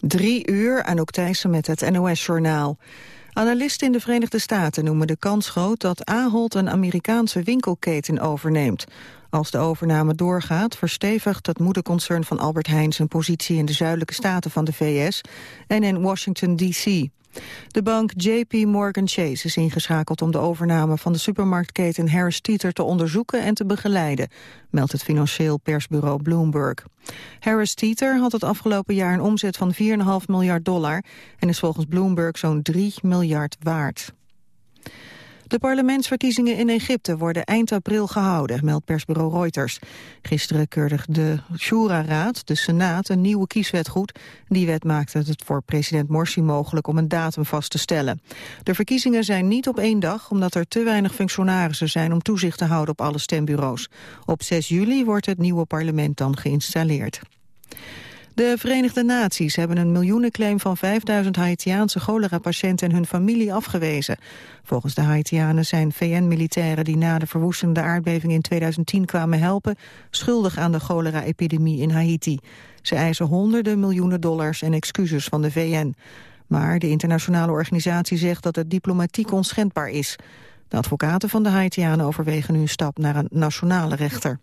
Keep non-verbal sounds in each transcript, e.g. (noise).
Drie uur, Anouk Thijssen met het NOS-journaal. Analisten in de Verenigde Staten noemen de kans groot dat Ahold een Amerikaanse winkelketen overneemt. Als de overname doorgaat, verstevigt het moederconcern van Albert Heijn zijn positie in de zuidelijke staten van de VS en in Washington D.C. De bank JP Morgan Chase is ingeschakeld om de overname van de supermarktketen Harris Teeter te onderzoeken en te begeleiden, meldt het financieel persbureau Bloomberg. Harris Teeter had het afgelopen jaar een omzet van 4,5 miljard dollar en is volgens Bloomberg zo'n 3 miljard waard. De parlementsverkiezingen in Egypte worden eind april gehouden, meldt persbureau Reuters. Gisteren keurde de Shura-raad, de Senaat, een nieuwe kieswet goed. Die wet maakte het voor president Morsi mogelijk om een datum vast te stellen. De verkiezingen zijn niet op één dag, omdat er te weinig functionarissen zijn om toezicht te houden op alle stembureaus. Op 6 juli wordt het nieuwe parlement dan geïnstalleerd. De Verenigde Naties hebben een miljoenenclaim van 5000 Haitiaanse cholera-patiënten en hun familie afgewezen. Volgens de Haitianen zijn VN-militairen die na de verwoestende aardbeving in 2010 kwamen helpen, schuldig aan de cholera-epidemie in Haiti. Ze eisen honderden miljoenen dollars en excuses van de VN. Maar de internationale organisatie zegt dat het diplomatiek onschendbaar is. De advocaten van de Haitianen overwegen nu een stap naar een nationale rechter.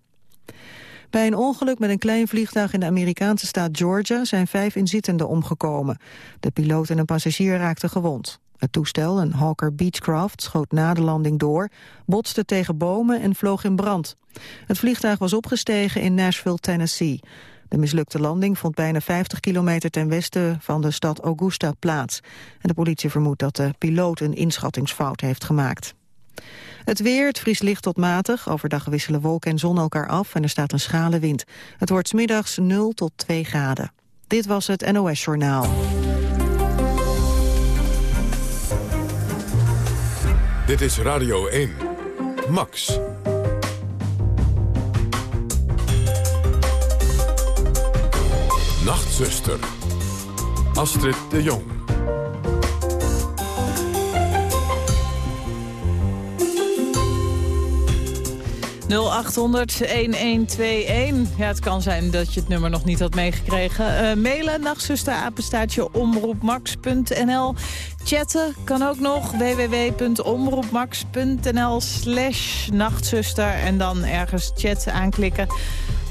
Bij een ongeluk met een klein vliegtuig in de Amerikaanse staat Georgia zijn vijf inzittenden omgekomen. De piloot en een passagier raakten gewond. Het toestel, een Hawker Beechcraft, schoot na de landing door, botste tegen bomen en vloog in brand. Het vliegtuig was opgestegen in Nashville, Tennessee. De mislukte landing vond bijna 50 kilometer ten westen van de stad Augusta plaats. En de politie vermoedt dat de piloot een inschattingsfout heeft gemaakt. Het weer, het vries licht tot matig. Overdag wisselen wolken en zon elkaar af en er staat een schrale wind. Het wordt smiddags 0 tot 2 graden. Dit was het NOS Journaal. Dit is Radio 1. Max. Nachtzuster. Astrid de Jong. 0800-1121. Ja, het kan zijn dat je het nummer nog niet had meegekregen. Uh, mailen, nachtzusterapenstaatje omroepmax.nl. Chatten kan ook nog. www.omroepmax.nl slash nachtzuster. En dan ergens chat aanklikken.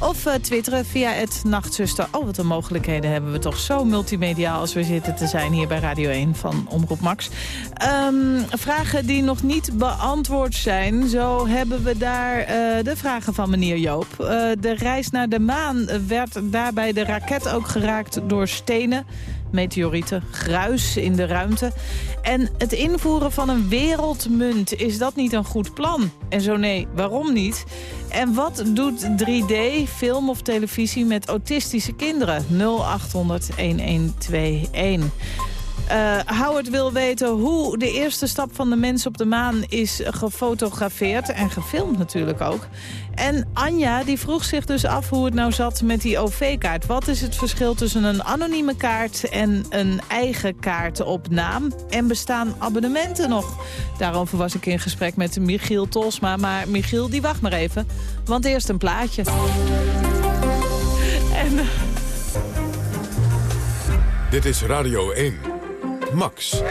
Of uh, twitteren via het Nachtzuster. Oh, wat een mogelijkheden hebben we toch zo multimediaal als we zitten te zijn hier bij Radio 1 van Omroep Max. Um, vragen die nog niet beantwoord zijn. Zo hebben we daar uh, de vragen van meneer Joop. Uh, de reis naar de maan werd daarbij de raket ook geraakt door stenen meteorieten, gruis in de ruimte. En het invoeren van een wereldmunt, is dat niet een goed plan? En zo nee, waarom niet? En wat doet 3D, film of televisie met autistische kinderen? 0800 1121. Uh, Howard wil weten hoe de eerste stap van de mens op de maan is gefotografeerd. En gefilmd natuurlijk ook. En Anja die vroeg zich dus af hoe het nou zat met die OV-kaart. Wat is het verschil tussen een anonieme kaart en een eigen kaart op naam? En bestaan abonnementen nog? Daarover was ik in gesprek met Michiel Tosma. Maar Michiel, die wacht maar even. Want eerst een plaatje. (laughs) En... Dit is Radio 1. Max.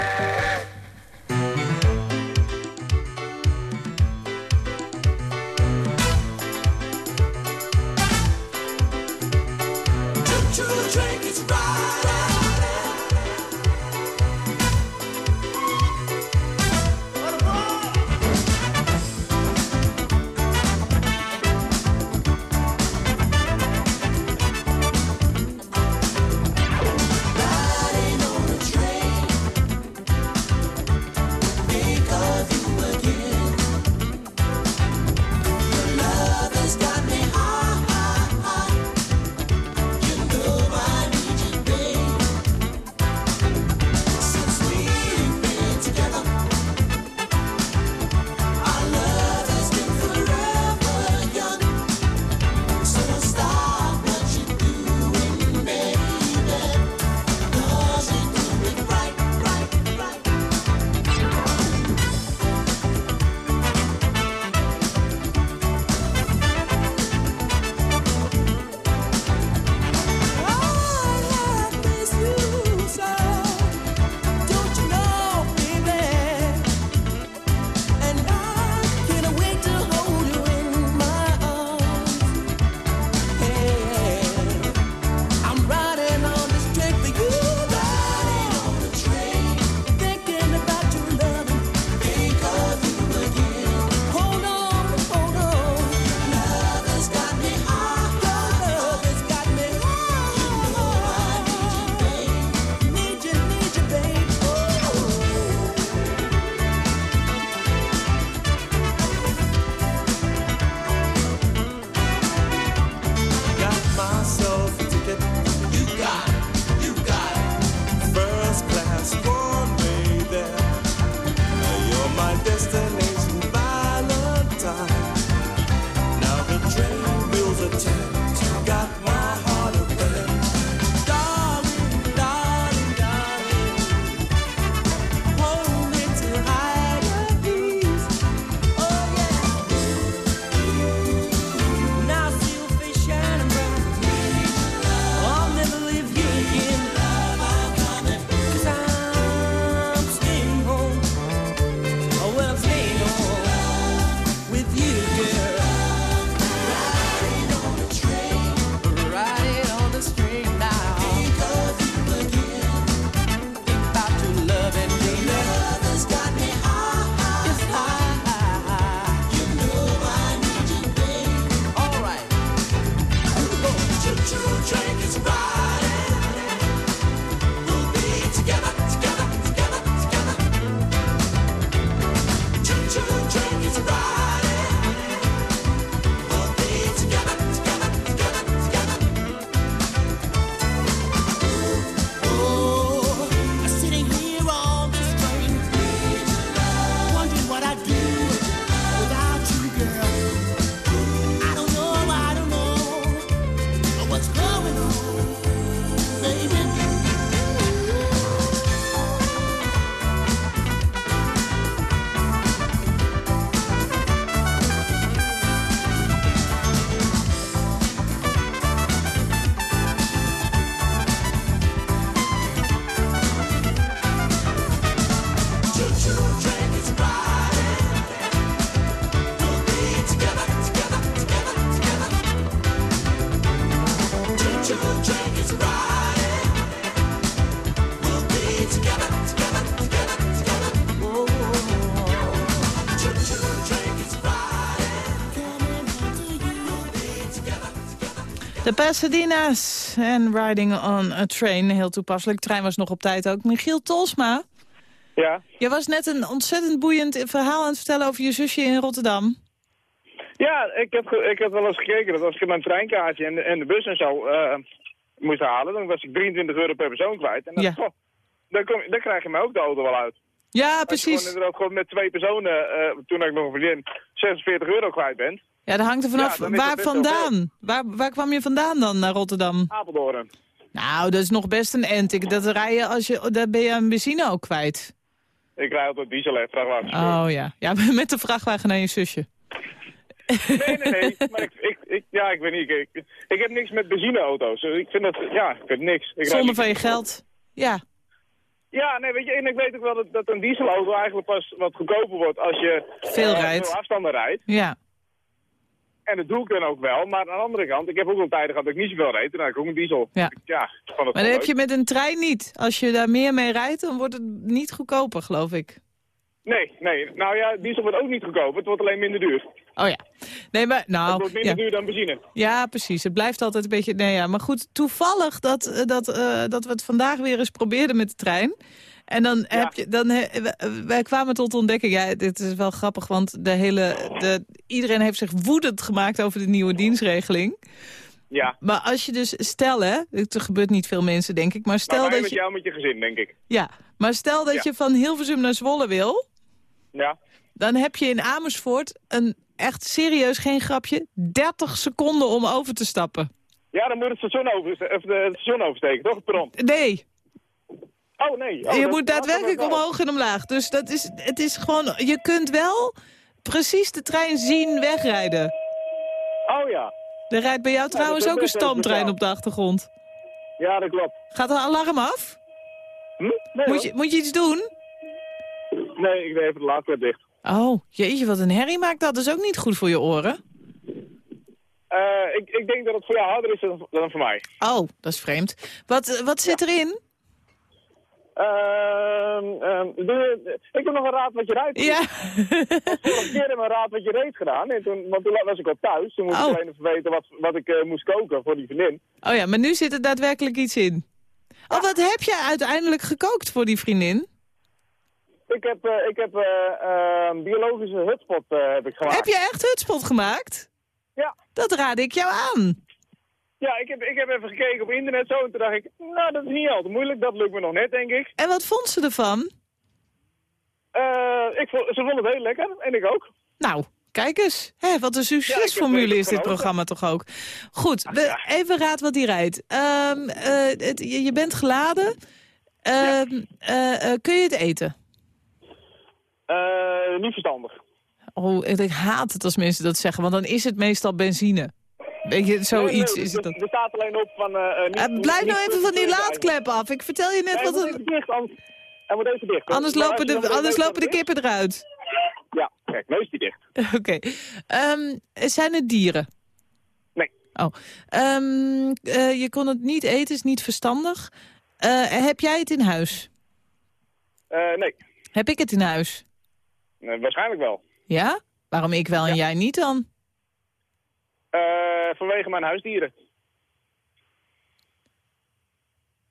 Pasadena's en Riding on a Train. Heel toepasselijk. De trein was nog op tijd ook. Michiel Tolsma. Ja. Je was net een ontzettend boeiend verhaal aan het vertellen over je zusje in Rotterdam. Ja, ik heb, ik heb wel eens gekeken dat als ik mijn treinkaartje en de, en de bus en zo uh, moest halen, dan was ik 23 euro per persoon kwijt. En dan, Ja. goh, dan, kom, dan krijg je mij ook de auto wel uit. Ja, Als je precies. gewoon gewoon met twee personen, eh, toen ik nog een vriendin, 46 euro kwijt bent. Ja, dat hangt er vanaf Ja, waar vandaan. Waar, waar kwam je vandaan dan naar Rotterdam? Apeldoorn. Nou, dat is nog best een end. Ik- Dat rij je als je, daar ben je aan benzine ook kwijt. Ik rij altijd diesel en vrachtwagens. Oh ja. Ja, (laughs) met de vrachtwagen naar je zusje. Nee, nee, nee. maar ik, ik, ik, ja, ik weet niet. Ik, ik, heb niks met benzineauto's. Ik vind dat, ja, ik vind niks. Ik Zonder van je geld. Ja. Ja, nee, weet je, en ik weet ook wel dat, dat een dieselauto eigenlijk pas wat goedkoper wordt als je Veel eh, rijdt. veel afstanden rijdt. Ja. En dat doe ik dan ook wel. Maar aan de andere kant, ik heb ook wel tijden gehad dat ik niet zoveel reed. En dan ik ook een diesel. Ja. Het Maar dat heb je met een trein niet. Als je daar meer mee rijdt, dan wordt het niet goedkoper, geloof ik. Nee, nee. Nou ja, diesel wordt ook niet goedkoper. Het wordt alleen minder duur. Oh ja. Nee, maar het nou... wordt minder Ja, duur dan benzine. ja, precies. Het blijft altijd een beetje... Nee, ja. Maar goed, toevallig dat, eh, dat, eh, dat we het vandaag weer eens probeerden met de trein. En dan heb je... Dan, wij kwamen tot de ontdekking... Ja, dit is wel grappig, want de hele, de, iedereen heeft zich woedend gemaakt over de nieuwe dienstregeling. Ja. Maar als je dus... Stel, hè... Er gebeurt niet veel mensen, denk ik. Maar Maar stel wij dat met je... jou met je gezin, denk ik. Ja, maar stel dat Ja. je van Hilversum naar Zwolle wil... Ja. dan heb je in Amersfoort een echt serieus, geen grapje, 30 seconden om over te stappen. Ja, dan moet het station, over, of de, het station oversteken, toch? Het perron. Nee, Oh, nee. Oh, je dat- moet daadwerkelijk dat omhoog en omlaag. Dus dat is, het is gewoon, je kunt wel precies de trein zien wegrijden. Oh ja. Er rijdt bij jou trouwens ook een stoomtrein op de achtergrond. Ja, dat klopt. Gaat een alarm af? Hm? Nee, Moet je, moet je iets doen? nee, ik deed even de laadklep dicht. Oh, jeetje, wat een herrie maakt dat. Dat is ook niet goed voor je oren. Eh, ik, ik denk dat het voor jou harder is dan, dan voor mij. Oh, dat is vreemd. Wat, eh, wat zit erin? Je- ik heb nog een raad wat je rijdt. Ja. Keer heb ik een raad wat je reed gedaan. En toen, want toen was ik al thuis. Toen moest Oh. ik alleen even weten wat, wat ik eh, moest koken voor die vriendin. Oh ja, maar nu zit er daadwerkelijk iets in. Oh, wat heb je uiteindelijk gekookt voor die vriendin? Ik heb, eh, ik heb eh, biologische hutspot heb ik gemaakt. Heb je echt hutspot gemaakt? Ja. Dat raad ik jou aan. Ja, ik heb, ik heb even gekeken op internet zo. En toen dacht ik, nou, dat is niet al te moeilijk. Dat lukt me nog net, denk ik. En wat vond ze ervan? Eh, ik vond, ze vond het heel lekker. En ik ook. Nou, kijk eens. Hè, wat een Ja, succesformule heb is dit programma toch ook. Goed, we, ja. even raad wat die rijdt. Ehm, eh, het- je, je bent geladen. Ehm, eh, kun je het eten? Niet verstandig. Oh, ik haat het als mensen dat zeggen, want dan is het meestal benzine. Weet je, zoiets Nee, nee, is het er, dan. er staat alleen op van... eh, eh, niet- Eh, blijf nou even niet- van die laadklep af. Ik vertel je net Nee, hij wat even dicht, anders, hij moet even dicht. Anders lopen de, anders lopen de dicht- kippen eruit. Ja, kijk, neus die dicht. (laughs) Oké. Ehm, zijn het dieren? Nee. Oh. Ehm, eh, je kon het niet eten, is niet verstandig. Eh, heb jij het in huis? Eh, nee, Heb ik het in huis? Waarschijnlijk wel. Ja? Waarom ik wel en jij niet dan? Eh, vanwege mijn huisdieren.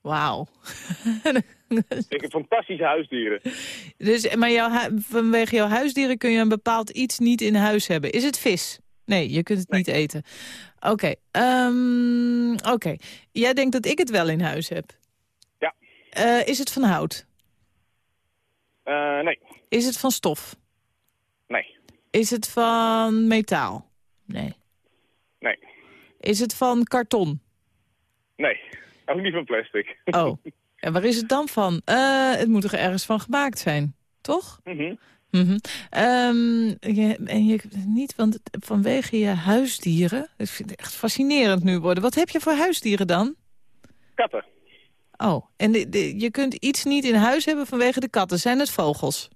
Wauw. (laughs) Ik heb fantastische huisdieren. dus, maar jouw hu- vanwege jouw huisdieren kun je een bepaald iets niet in huis hebben. Is het vis? Nee, je kunt het niet eten. Oké. ehm, Oké. Jij denkt dat ik het wel in huis heb? Ja. Eh, is het van hout? Eh, nee, Is het van stof? nee, Is het van metaal? Nee. Nee, Is het van karton? nee. Ook niet van plastic. Oh. (laughs) en waar is het dan van? Eh, het moet er ergens van gemaakt zijn, toch? Mhm. Mhm. Ehm, je, en je niet, want vanwege je huisdieren... Ik vind het echt fascinerend nu worden. Wat heb je voor huisdieren dan? Katten. Oh, en de, de- je kunt iets niet in huis hebben vanwege de katten. Zijn het vogels?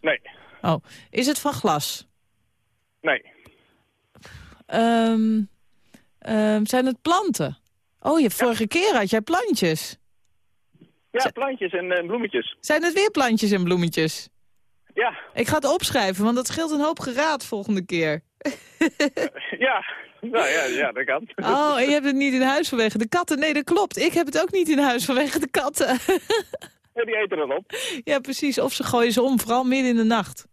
Nee, Oh, is het van glas? nee, Ehm, ehm, zijn het planten? Oh, je, vorige keer had jij plantjes. ja, plantjes en eh, bloemetjes. Zijn het weer plantjes en bloemetjes? Ja, Ik ga het opschrijven, want dat scheelt een hoop geraad volgende keer. ja. Nou ja, ja, dat kan. Oh, en je hebt het niet in huis vanwege de katten. Nee, dat klopt. Ik heb het ook niet in huis vanwege de katten. Ja, die eten dan op. ja, precies. Of ze gooien ze om, vooral midden in de nacht.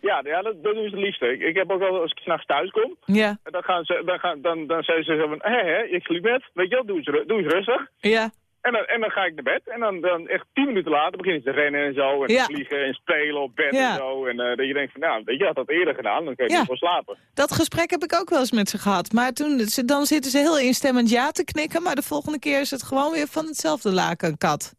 Ja, ja dat, dat doen ze het liefste. Ik, ik heb ook wel als ik s'nachts thuis kom, Ja, dan, gaan ze, dan, gaan, dan, dan zeggen ze zo van, hé, hé, ik sliep net. Weet je wel, doe eens, ru- doe eens rustig. ja. En dan, en dan ga ik naar bed. En dan, dan echt tien minuten later beginnen ze te rennen en zo. En Ja. te vliegen en spelen op bed Ja. en zo. En eh, dat je denkt van, nou, weet je, had dat eerder gedaan, dan kun je Ja. niet voor slapen. Dat gesprek heb ik ook wel eens met ze gehad. Maar toen, ze- dan zitten ze heel instemmend ja te knikken... maar de volgende keer is het gewoon weer van hetzelfde laken, kat.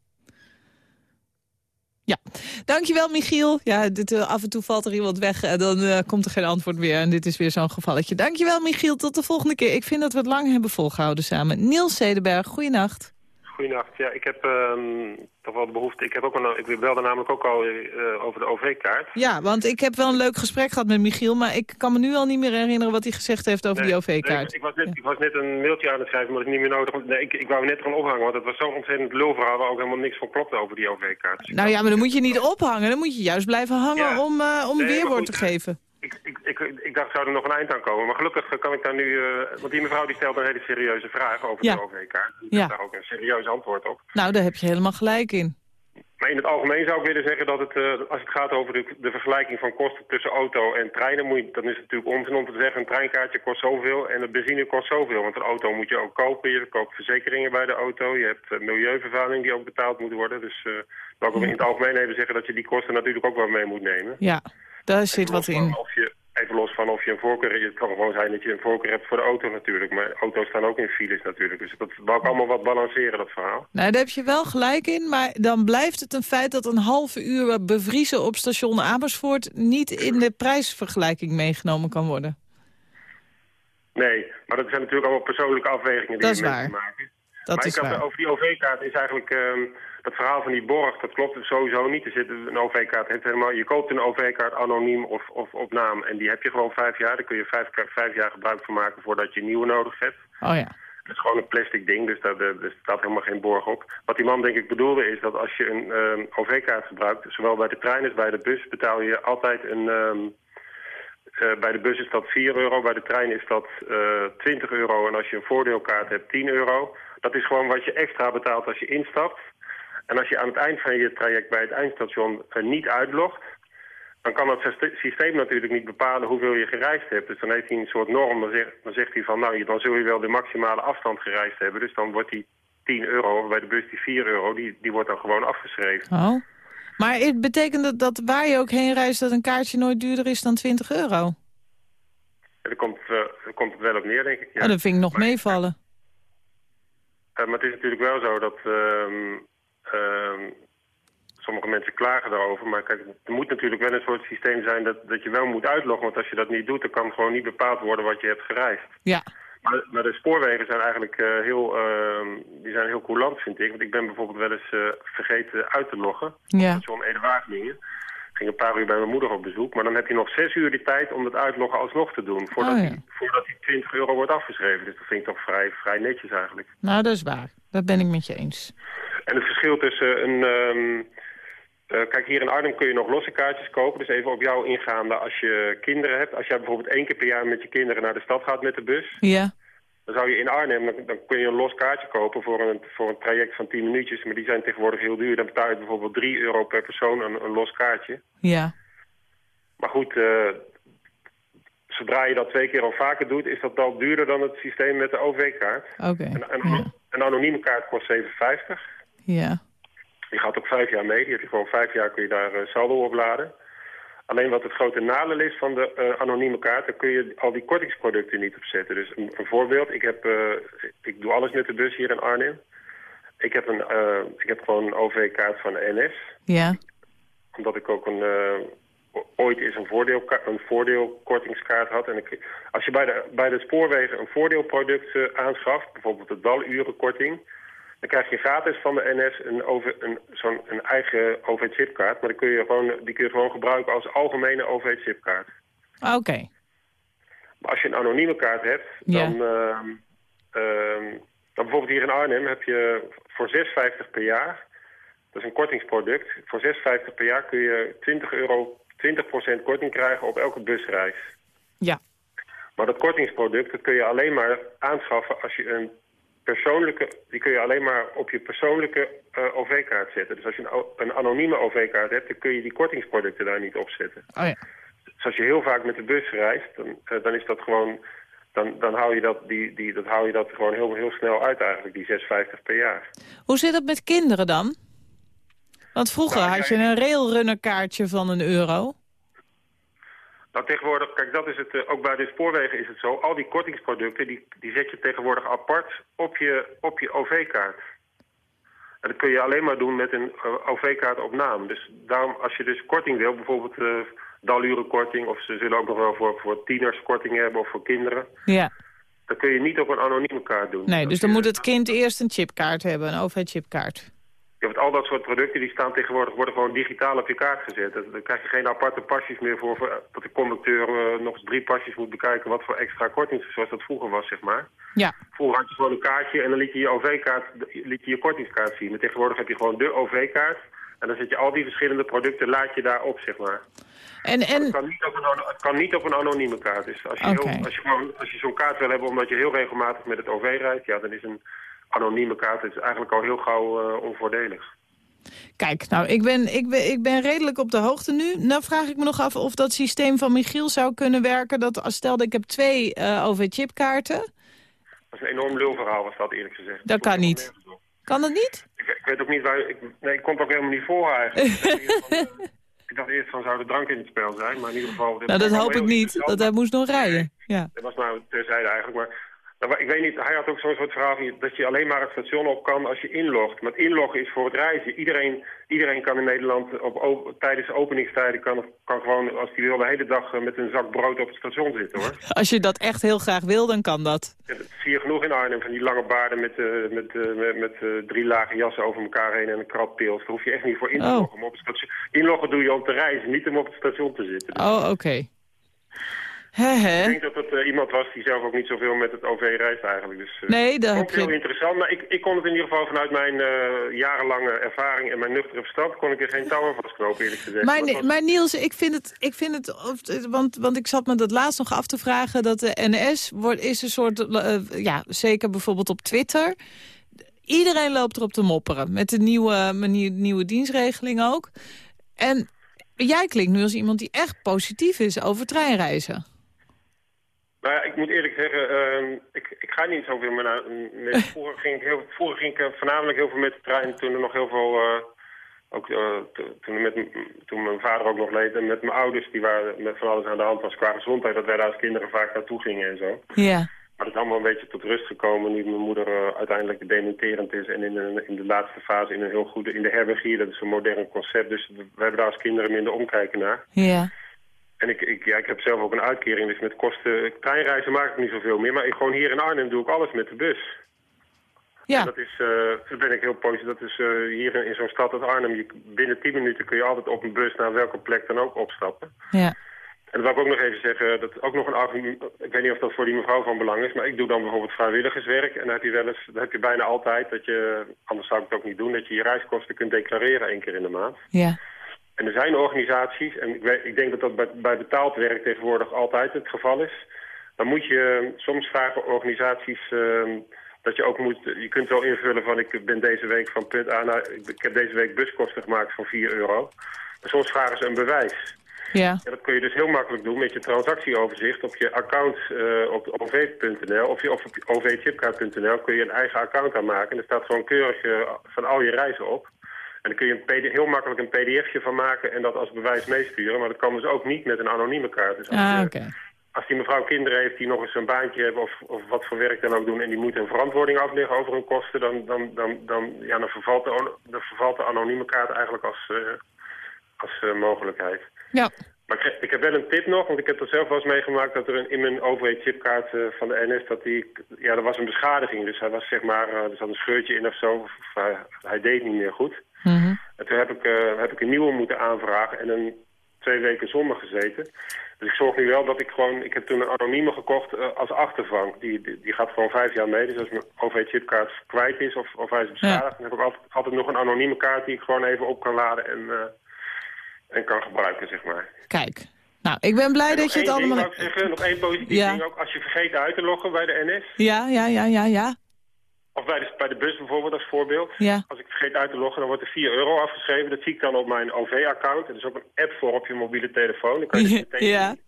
Ja, dankjewel Michiel. Ja, dit, eh, af en toe valt er iemand weg en dan eh, komt er geen antwoord meer. En dit is weer zo'n gevalletje. Dankjewel Michiel, tot de volgende keer. Ik vind dat we het lang hebben volgehouden samen. Niels Zedenberg, goeienacht. Goedenacht. Ja, ik heb ehm, toch wel de behoefte. Ik, heb ook een, ik belde namelijk ook al eh, over de OV-kaart. Ja, want ik heb wel een leuk gesprek gehad met Michiel... maar ik kan me nu al niet meer herinneren wat hij gezegd heeft over die OV-kaart. ik, ik was net, ik was net een mailtje aan het schrijven, maar dat is niet meer nodig. Nee, ik, ik wou net gaan ophangen, want het was zo'n ontzettend lulverhaal... waar ook helemaal niks van klopte over die OV-kaart. Dus Nou ja, maar dan moet je niet ophangen. Dan moet je juist blijven hangen Ja. om, eh, om Nee, weerwoord te geven. Ik, ik, ik, ik dacht, zou er nog een eind aan komen. Maar gelukkig kan ik daar nu... eh, want die mevrouw die stelt een hele serieuze vraag over Ja. de OV-kaart. Ik Ja. heb daar ook een serieus antwoord op. Nou, daar heb je helemaal gelijk in. Maar in het algemeen zou ik willen zeggen dat het, eh, als het gaat over de, de vergelijking van kosten tussen auto en treinen, moet je, dan is het natuurlijk onzin om te zeggen een treinkaartje kost zoveel en de benzine kost zoveel. Want een auto moet je ook kopen, je koopt verzekeringen bij de auto, je hebt eh, milieuvervuiling die ook betaald moet worden. Dus uh, wil ik in het algemeen even zeggen dat je die kosten natuurlijk ook wel mee moet nemen. Ja, daar zit Even wat in. Of je, even los van of je een voorkeur hebt. Het kan gewoon zijn dat je een voorkeur hebt voor de auto natuurlijk. Maar auto's staan ook in files natuurlijk. Dus dat wil ik allemaal wat balanceren, dat verhaal. Nou, daar heb je wel gelijk in, maar dan blijft het een feit dat een halve uur bevriezen op station Amersfoort niet in de prijsvergelijking meegenomen kan worden. Nee, maar dat zijn natuurlijk allemaal persoonlijke afwegingen die Dat je met je waar. maken. Dat maar is ik had, waar. over die OV-kaart is eigenlijk... ehm, dat verhaal van die borg, dat klopt dus sowieso niet. Er zit een OV-kaart, helemaal, je koopt een OV-kaart anoniem of, of op naam. En die heb je gewoon vijf jaar. Daar kun je vijf, vijf jaar gebruik van maken voordat je een nieuwe nodig hebt. Oh ja. Het is gewoon een plastic ding, dus daar, daar- staat helemaal geen borg op. Wat die man denk ik bedoelde is dat als je een ehm, OV-kaart gebruikt... zowel bij de trein als bij de bus, betaal je altijd een... ehm, eh, bij de bus is dat 4 euro, bij de trein is dat eh 20 euro. En als je een voordeelkaart hebt, 10 euro. Dat is gewoon wat je extra betaalt als je instapt. En als je aan het eind van je traject bij het eindstation eh, niet uitlogt... dan kan het syste- systeem natuurlijk niet bepalen hoeveel je gereisd hebt. Dus dan heeft hij een soort norm. Dan zegt, dan zegt hij van, nou, dan zul je wel de maximale afstand gereisd hebben. Dus dan wordt die 10 euro, bij de bus die 4 euro, die, die wordt dan gewoon afgeschreven. Oh. Maar het betekent dat, dat waar je ook heen reist dat een kaartje nooit duurder is dan 20 euro? En daar komt, eh, komt het wel op neer, denk ik. Ja. Oh, dat vind ik nog Maar- meevallen. Eh, maar het is natuurlijk wel zo dat ehm, ehm, sommige mensen klagen daarover. Maar kijk, er moet natuurlijk wel een soort systeem zijn dat, dat je wel moet uitloggen. Want als je dat niet doet, dan kan gewoon niet bepaald worden wat je hebt gereisd. Ja. Maar, maar de spoorwegen zijn eigenlijk eh, heel, ehm, die zijn heel coulant, vind ik. Want ik ben bijvoorbeeld wel eens eh, vergeten uit te loggen. Ja. Station Ede-Wageningen. Ik ging een paar uur bij mijn moeder op bezoek. Maar dan heb je nog zes uur de tijd om het uitloggen alsnog te doen. Voordat, Oh, ja. die, voordat die 20 euro wordt afgeschreven. Dus dat vind ik toch vrij, vrij netjes eigenlijk. Nou, dat is waar. Dat ben ik met je eens. En het verschil tussen een... ehm, eh, kijk, hier in Arnhem kun je nog losse kaartjes kopen. Dus even op jou ingaande als je kinderen hebt. Als jij bijvoorbeeld één keer per jaar met je kinderen naar de stad gaat met de bus... Ja. Dan zou je in Arnhem, dan, dan kun je een los kaartje kopen voor een, voor een traject van 10 minuutjes. Maar die zijn tegenwoordig heel duur. Dan betaal je bijvoorbeeld 3 euro per persoon een, een los kaartje. Ja. Maar goed, eh, zodra je dat twee keer of vaker doet... is dat al duurder dan het systeem met de OV-kaart. Oké. Een, een, een anonieme kaart kost 7,50. Ja. Die gaat ook vijf jaar mee. Die heb je gewoon vijf jaar kun je daar eh, saldo op laden. Alleen wat het grote nadeel is van de eh, anonieme kaart... dan kun je al die kortingsproducten niet opzetten. Dus een, een voorbeeld. Ik, heb, eh, ik doe alles met de bus hier in Arnhem. Ik heb, een, eh, ik heb gewoon een OV-kaart van NS. Ja. Omdat ik ook een... ooit eens een, een voordeelkortingskaart had. En ik, als je bij de, bij de spoorwegen een voordeelproduct aanschaft... bijvoorbeeld de dalurenkorting... Dan krijg je gratis van de NS een, over, een, zo'n een eigen OV-chipkaart. Maar dan kun je gewoon, die kun je gewoon gebruiken als algemene OV-chipkaart. Oké. Maar als je een anonieme kaart hebt, Ja. dan, ehm, ehm, dan bijvoorbeeld hier in Arnhem heb je voor 6,50 per jaar, dat is een kortingsproduct, voor 6,50 per jaar kun je 20 euro, 20% korting krijgen op elke busreis. Ja. Maar dat kortingsproduct, dat kun je alleen maar aanschaffen als je een persoonlijke... Die kun je alleen maar op je persoonlijke uh, OV-kaart zetten. Dus als je een, een anonieme OV-kaart hebt, dan kun je die kortingsproducten daar niet op zetten. Oh ja. Dus als je heel vaak met de bus reist, dan, uh, dan is dat gewoon... Dan, dan hou je dat, die, die, dat hou je dat gewoon heel, heel snel uit eigenlijk, die 6,50 per jaar. Hoe zit het met kinderen dan? Want vroeger Nou, had je een railrunnerkaartje van een euro. Nou, tegenwoordig, kijk, dat is het, eh, ook bij de spoorwegen is het zo. Al die kortingsproducten, die, die zet je tegenwoordig apart op je, op je OV-kaart. En dat kun je alleen maar doen met een eh, OV-kaart op naam. Dus daarom, als je dus korting wil, bijvoorbeeld eh dalurenkorting... of ze zullen ook nog wel voor, voor tieners korting hebben of voor kinderen... Ja. dan kun je niet op een anonieme kaart doen. Nee, Dat dus dan je- moet het kind eerst een chipkaart hebben, een OV-chipkaart. Al dat soort producten die staan tegenwoordig worden gewoon digitaal op je kaart gezet. Dan krijg je geen aparte pasjes meer voor, voor dat de conducteur eh, nog eens drie pasjes moet bekijken wat voor extra korting zoals dat vroeger was, zeg maar. Ja. Vroeger had je gewoon een kaartje en dan liet je je OV-kaart, liet je je kortingskaart zien. Maar tegenwoordig heb je gewoon de OV-kaart en dan zet je al die verschillende producten, laat je daarop, zeg maar. En, Het en kan niet op een, ano- het kan niet op een anonieme kaart. Dus als je, Oké. heel, als je, gewoon, als je zo'n kaart wil hebben omdat je heel regelmatig met het OV rijdt, ja, dan is een anonieme kaart is eigenlijk al heel gauw eh, onvoordelig. Kijk, nou, ik ben, ik, ben, ik ben redelijk op de hoogte nu. Nou vraag ik me nog af of dat systeem van Michiel zou kunnen werken. Dat, als- stel dat ik heb twee eh, OV-chipkaarten. Dat is een enorm lulverhaal was dat eerlijk gezegd. Dat kan niet. Kan dat niet? Ik, ik weet ook niet waar... Ik, nee, ik kon het ook helemaal niet voor eigenlijk. ik, dacht eerst van, eh, (laughs) zou de drank in het spel zijn, maar in ieder geval... Nou, dat hoop ik niet, dat hij moest nog rijden. Ja. Dat was nou terzijde eigenlijk, maar... nou, ik weet niet, hij had ook zo'n soort verhaal dat je alleen maar het station op kan als je inlogt. Maar inloggen is voor het reizen. Iedereen, iedereen kan in Nederland op, op, tijdens de openingstijden kan, kan gewoon, als hij wil, de hele dag eh, met een zak brood op het station zitten hoor. (laughs) Als je dat echt heel graag wil, dan kan dat. Ja, dat zie je genoeg in Arnhem, van die lange baarden met, eh, met, eh, met, met drie lage jassen over elkaar heen en een kratpils. Daar hoef je echt niet voor in te Oh. loggen. Maar op het station, inloggen doe je om te reizen, niet om op het station te zitten. Dus Oh, oké. Hè, Ik denk dat het eh, iemand was die zelf ook niet zoveel met het OV reist eigenlijk. Dus, eh, Nee, daar ook heel je... interessant. Maar ik, ik kon het in ieder geval vanuit mijn eh, jarenlange ervaring en mijn nuchtere verstand... kon ik er geen touw aan vastknopen, eerlijk gezegd. Maar, Dat was- maar Niels, ik vind het, ik vind het want, want ik zat me dat laatst nog af te vragen dat de NS wordt, is een soort, ja, zeker bijvoorbeeld op Twitter. Iedereen loopt erop te mopperen met de nieuwe, die nieuwe dienstregeling ook. En jij klinkt nu als iemand die echt positief is over treinreizen. Nou ja, ik moet eerlijk zeggen, ehm, ik, ik ga niet zoveel meer naar... Met, (laughs) vroeger ging ik, heel, vroeger ging ik eh, voornamelijk heel veel met de trein. Toen er nog heel veel... eh, ook, eh, to- toen, met, toen mijn vader ook nog leed en met mijn ouders, die waren met van alles aan de hand was qua gezondheid, dat wij daar als kinderen vaak naartoe gingen en zo. Ja. Maar dat is allemaal een beetje tot rust gekomen nu mijn moeder uiteindelijk dementerend is en in, een, in de laatste fase in een heel goede, in de herbergie, dat is een modern concept. Dus we we hebben daar als kinderen minder omkijken naar. Ja. En ik, ik, ja, ik heb zelf ook een uitkering, dus met kosten treinreizen maak ik niet zoveel meer. Maar ik, gewoon hier in Arnhem doe ik alles met de bus. Ja. Dat is, daar ben ik heel positief. Dat is eh, hier in, zo'n stad als Arnhem. Je, binnen 10 minuten kun je altijd op een bus naar welke plek dan ook opstappen. Ja. En dat wil ik ook nog even zeggen, dat ook nog een argument, ik weet niet of dat voor die mevrouw van belang is, maar ik doe dan bijvoorbeeld vrijwilligerswerk. En dan heb je wel eens, dat heb je bijna altijd, dat je, anders zou ik het ook niet doen, dat je je reiskosten kunt declareren één keer in de maand. Ja. En er zijn organisaties, en ik, weet, ik denk dat dat bij, bij betaald werk tegenwoordig altijd het geval is. Dan moet je soms vragen organisaties ehm, dat je ook moet, je kunt wel invullen van ik ben deze week van punt A naar, ik, heb deze week buskosten gemaakt van 4 euro. Maar soms vragen ze een bewijs. Ja. Ja, dat kun je dus heel makkelijk doen met je transactieoverzicht op je account eh, op ov.nl of, je, of op ovchipkaart.nl kun je een eigen account aanmaken. En er staat gewoon keurig eh, van al je reizen op. En dan kun je een PD heel makkelijk een pdfje van maken en dat als bewijs meesturen. Maar dat kan dus ook niet met een anonieme kaart. Dus als, Ah, als die mevrouw kinderen heeft die nog eens een baantje hebben of, of wat voor werk dan ook doen... en die moeten een verantwoording afleggen over hun kosten... dan, dan, dan, dan, ja, dan, vervalt, de, dan vervalt de anonieme kaart eigenlijk als, eh, als eh, mogelijkheid. Ja. Maar ik, ik heb wel een tip nog, want ik heb dat zelf wel eens meegemaakt... dat er een, in mijn overheidchipkaart eh, van de NS, dat die, ja, er was een beschadiging. Dus hij was zeg maar, eh, er zat een scheurtje in of zo, of hij, hij deed niet meer goed. Mhm. En toen heb ik, eh, heb ik een nieuwe moeten aanvragen en een twee weken zonder gezeten. Dus ik zorg nu wel dat ik gewoon... Ik heb toen een anonieme gekocht als achtervang. Die, die, die gaat gewoon vijf jaar mee. Dus als mijn OV-chipkaart kwijt is of, of hij is beschadigd... dan heb ik altijd, altijd nog een anonieme kaart die ik gewoon even op kan laden en, en kan gebruiken, zeg maar. Kijk. Nou, ik ben blij En dat je het ding allemaal... wou ik zeggen, nog één positief Ja. ding ook. Als je vergeet uit te loggen bij de NS, Ja, ja, ja, ja, ja. of bij de, bij de bus bijvoorbeeld als voorbeeld. Ja. Als ik vergeet uit te loggen, dan wordt er 4 euro afgeschreven. Dat zie ik dan op mijn OV-account. Er is ook een app voor op je mobiele telefoon. Dan kan je meteen Ja. zien.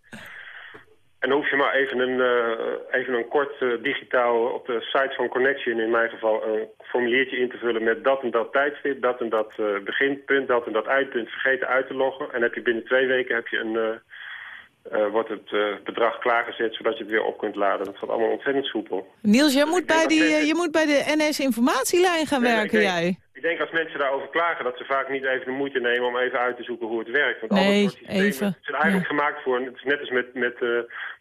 En hoef je maar even een, eh, even een kort eh, digitaal op de site van Connection in mijn geval een formuliertje in te vullen met dat en dat tijdstip, dat en dat eh, beginpunt, dat en dat eindpunt vergeten uit te loggen. En heb je binnen twee weken heb je een, eh, wordt het eh, bedrag klaargezet zodat je het weer op kunt laden. Dat gaat allemaal ontzettend soepel. Niels, jij moet bij, die, mensen- eh, je moet bij de NS-informatielijn gaan Nee, werken, ik denk, jij. Ik denk als mensen daarover klagen dat ze vaak niet even de moeite nemen om even uit te zoeken hoe het werkt. Want Nee, alle even. zijn eigenlijk gemaakt voor, het is net als met, met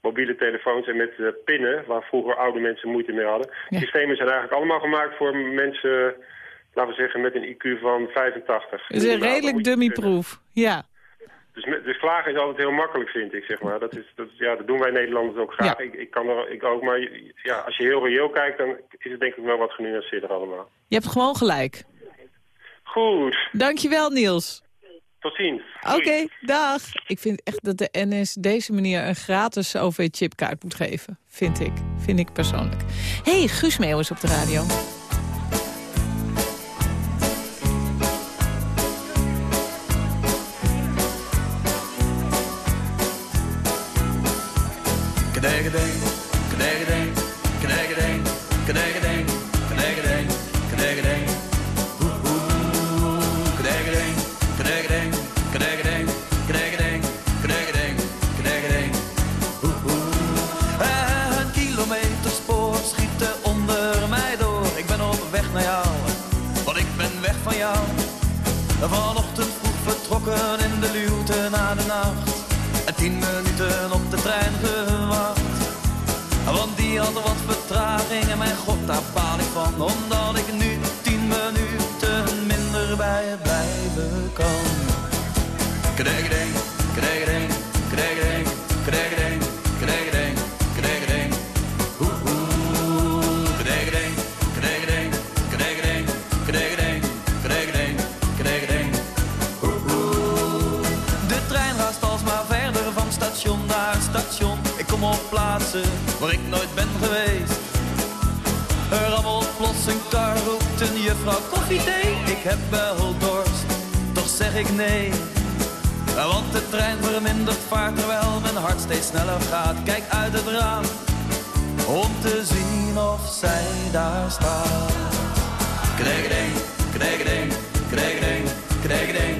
mobiele telefoons en met pinnen, waar vroeger oude mensen moeite mee hadden. Ja. Systemen zijn eigenlijk allemaal gemaakt voor mensen, laten we zeggen, met een IQ van 85. Het is een redelijk dummyproef. Ja. Dus, dus klagen is altijd heel makkelijk, vind ik, zeg maar. Dat, is, dat, ja, dat doen wij Nederlanders ook graag. Ja. Ik, ik kan er ik ook, maar ja, als je heel reëel kijkt, dan is het denk ik wel wat genuanceerder allemaal. Je hebt gewoon gelijk. Goed, Dankjewel, Niels. tot ziens. Oké, dag. Ik vind echt dat de NS deze meneer een gratis OV-chipkaart moet geven. Vind ik. Vind ik persoonlijk. hey, Guus Meeuw is op de radio. Kneggedeng, kneggedeng, kneggedeng, kneggedeng, en mijn god, daar baal ik van. Omdat ik nu tien minuten minder bij je blijven kan. Kregedeng, kregedeng, kregedeng, kregedeng, kregedeng, kregedeng. Oeh, kregedeng, kregedeng, kregedeng, kregedeng, kregedeng, kregedeng. Oeh. De trein raast alsmaar verder van station naar station. Ik kom op plaatsen waar ik nooit ben geweest. Rammelt plots een kar, roept een juffrouw koffie thee. Ik heb wel dorst, toch zeg ik nee. Want de trein vermindert vaart terwijl mijn hart steeds sneller gaat. Kijk uit het raam om te zien of zij daar staat. Kregedeng, kregedeng, kregedeng, kregedeng,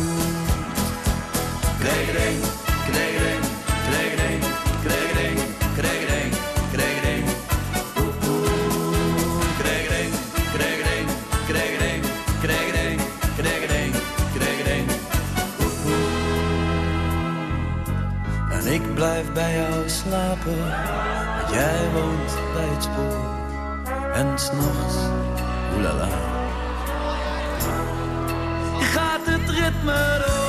Kregedeng, kregedeng, kregedeng, kregedeng, kregedeng, kregedeng. Oeh, oeh, kregedeng, kregedeng, kregedeng, kregedeng. Oeh, oeh. En ik blijf bij jou slapen, want jij woont bij het spoor. En s'nachts, oelala, gaat het ritme door.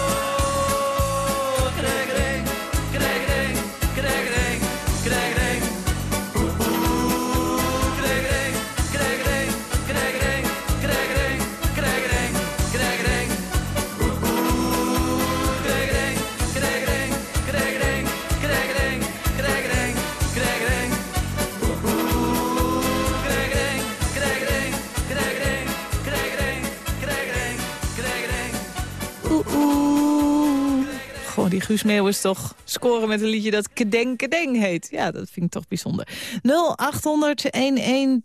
Guus Meeuw is toch scoren met een liedje dat Kedeng heet. Ja, dat vind ik toch bijzonder. 0800-1121.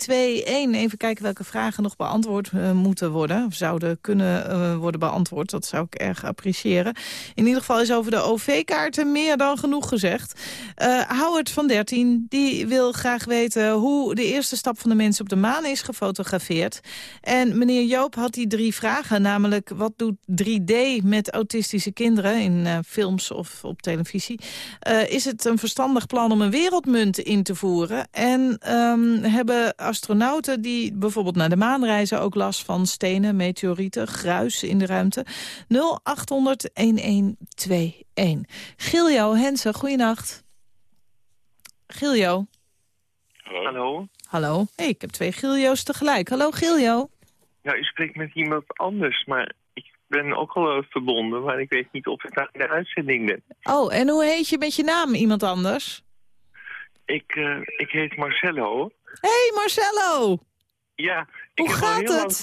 Even kijken welke vragen nog beantwoord uh, moeten worden. Of zouden kunnen uh, worden beantwoord. Dat zou ik erg appreciëren. In ieder geval is over de OV-kaarten meer dan genoeg gezegd. Uh, Howard van 13 die wil graag weten hoe de eerste stap van de mensen op de maan is gefotografeerd. En meneer Joop had die drie vragen. Namelijk, wat doet 3D met autistische kinderen in films of op televisie? Uh, is het een verstandig plan om een wereldmunt in te voeren? En um, hebben astronauten die bijvoorbeeld naar de maan reizen... ook last van stenen, meteorieten, gruis in de ruimte? 0800 1121. Giljo Hensen, goeienacht. Giljo. Hallo. Hallo. Hey, ik heb twee Giljo's tegelijk. Hallo Giljo. Ja, u spreekt met iemand anders, maar ben ook al verbonden, maar ik weet niet of ik daar in de uitzending ben. Oh, en hoe heet je met je naam, iemand anders? Ik, uh, ik heet Marcello. hey, Marcello! Ja. Ik hoe heb gaat het? Lang,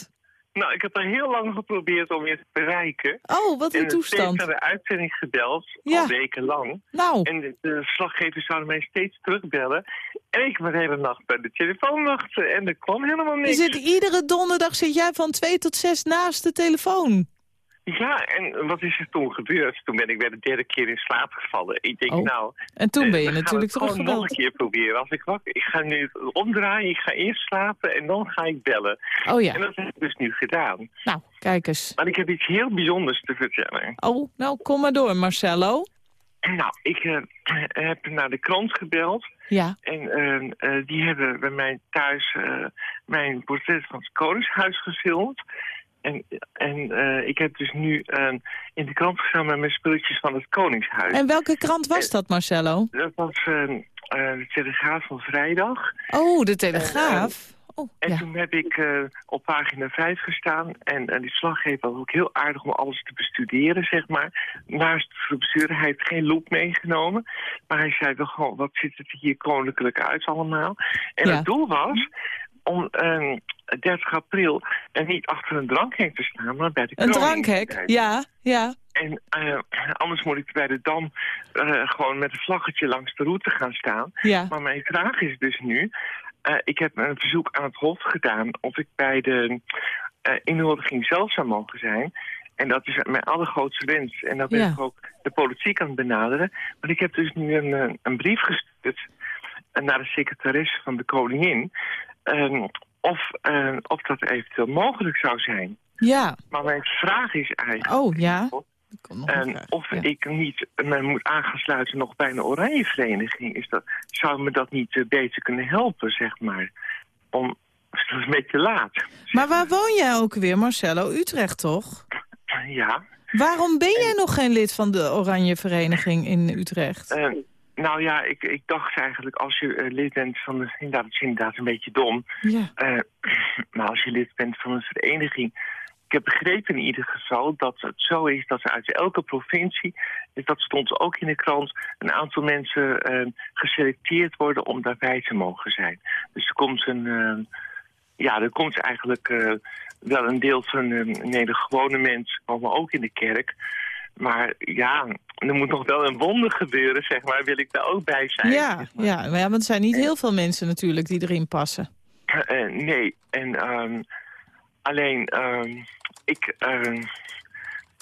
nou, ik heb al heel lang geprobeerd om je te bereiken. Oh, wat een en toestand. steeds naar de uitzending gebeld, Ja. al wekenlang. Nou, En de, de verslaggevers zouden mij steeds terugbellen. En ik ben de hele nacht bij de telefoon wachten en er kwam helemaal je niks. zit iedere donderdag zit jij van twee tot zes naast de telefoon. Ja, en wat is er toen gebeurd? Toen ben ik bij de derde keer in slaap gevallen. Ik denk, Oh, nou... En toen eh, ben je natuurlijk het gewoon nog teruggebeld. een keer proberen. Als ik wakker... Ik ga nu omdraaien, ik ga eerst slapen en dan ga ik bellen. Oh En ja, dat heb ik dus nu gedaan. nou, kijk eens. Maar ik heb iets heel bijzonders te vertellen. Oh, nou, kom maar door, Marcello. Nou, ik eh, heb naar de krant gebeld. Ja, En eh, eh, die hebben bij mij thuis eh, mijn portret van het Koningshuis gefilmd. En, en eh, ik heb dus nu eh, in de krant gestaan met mijn spulletjes van het Koningshuis. en welke krant was dat, Marcello? Dat was eh, eh, de Telegraaf van vrijdag. Oh, de Telegraaf. Oh, En ja. toen heb ik eh, op pagina 5 gestaan. En die slaggever was ook heel aardig om alles te bestuderen, zeg maar. Naast het besturen, hij heeft geen loop meegenomen. Maar hij zei wel gewoon, wat ziet het hier koninklijk uit allemaal. En Ja. het doel was om 30 april en niet achter een drankhek te staan, maar bij de Een drankhek, ja, ja. En eh, anders moet ik bij de Dam eh, gewoon met een vlaggetje langs de route gaan staan. Ja, Maar mijn vraag is dus nu... eh, ik heb een verzoek aan het Hof gedaan of ik bij de inhuldiging zelf zou mogen zijn. En dat is mijn allergrootste wens. En dan ben Ja. ik ook de politiek aan het benaderen. Maar ik heb dus nu een, een brief gestuurd naar de secretaresse van de koningin... eh, of, eh, of dat eventueel mogelijk zou zijn. ja. Maar mijn vraag is eigenlijk... Oh, ja. Een En of ja. ik niet me moet aangesluiten nog bij een oranje vereniging, is dat, zou me dat niet eh, beter kunnen helpen, zeg maar. Om, het is (laughs) een beetje laat. Maar waar woon jij ook weer, Marcello? Utrecht, toch? Ja. Waarom ben jij nog geen lid van de Oranje Vereniging in Utrecht? Eh, nou ja, ik, ik dacht eigenlijk als je eh, lid bent van de... Inderdaad, het is inderdaad een beetje dom. Ja. Eh, (clears throat) maar als je lid bent van een vereniging... Ik heb begrepen in ieder geval dat het zo is dat er uit elke provincie... dus dat stond ook in de krant... een aantal mensen eh, geselecteerd worden om daarbij te mogen zijn. Dus er komt een... ja, er komt eigenlijk wel een deel van... nee, de gewone mensen komen ook in de kerk... Maar ja, er moet nog wel een wonder gebeuren, zeg maar. Wil ik daar ook bij zijn? Ja, ja, maar ja, want er zijn niet heel veel mensen natuurlijk die erin passen. Eh, nee, en ehm, alleen, ehm, ik, ehm,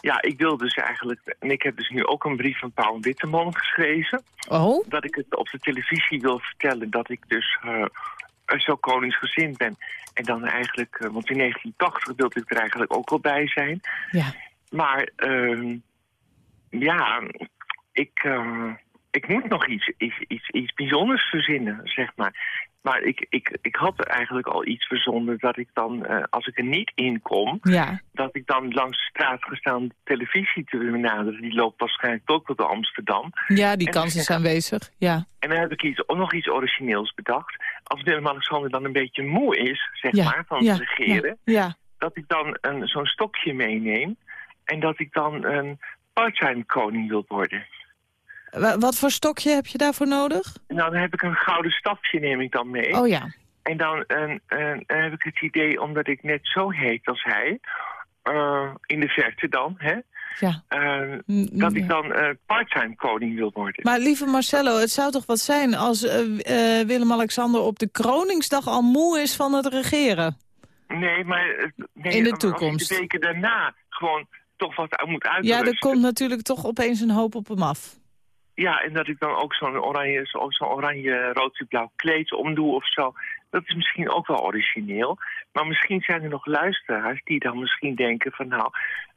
ja, ik wil dus eigenlijk, en ik heb dus nu ook een brief van Paul Witteman geschreven, Oh, dat ik het op de televisie wil vertellen dat ik dus eh, zo koningsgezind ben. En dan eigenlijk, eh, want in 1980 wilde ik er eigenlijk ook al bij zijn. ja. Maar ja, ik, eh, ik moet nog iets, iets, iets, iets bijzonders verzinnen, zeg maar. Maar ik, ik, ik had eigenlijk al iets verzonnen dat ik dan, eh, als ik er niet in kom... Ja, dat ik dan langs de straat gestaan televisie te benaderen. Die loopt waarschijnlijk ook door Amsterdam. ja die En- kans is aanwezig. Ja, En dan heb ik iets, ook nog iets origineels bedacht. Als Willem-Alexander dan een beetje moe is, zeg ja, maar, van ja, het regeren... ja, ja. dat ik dan een, zo'n stokje meeneem... en dat ik dan een part-time koning wil worden. Wa- Wat voor stokje heb je daarvoor nodig? Nou, dan heb ik een gouden stafje, neem ik dan mee. Oh ja, En dan, heb ik het idee, omdat ik net zo heet als hij... eh, in de verte dan, hè? Ja. eh, dat ik dan eh parttime koning wil worden. Maar lieve Marcello, het zou toch wat zijn als Willem-Alexander op de Kroningsdag al moe is van het regeren? Nee, maar nee, In de toekomst. de weken daarna gewoon toch wat moet uitrusten. Ja, er komt natuurlijk toch opeens een hoop op hem af. Ja, en dat ik dan ook zo'n oranje, zo, zo'n oranje, rood en blauw kleed omdoe of zo. Dat is misschien ook wel origineel. Maar misschien zijn er nog luisteraars die dan misschien denken van nou,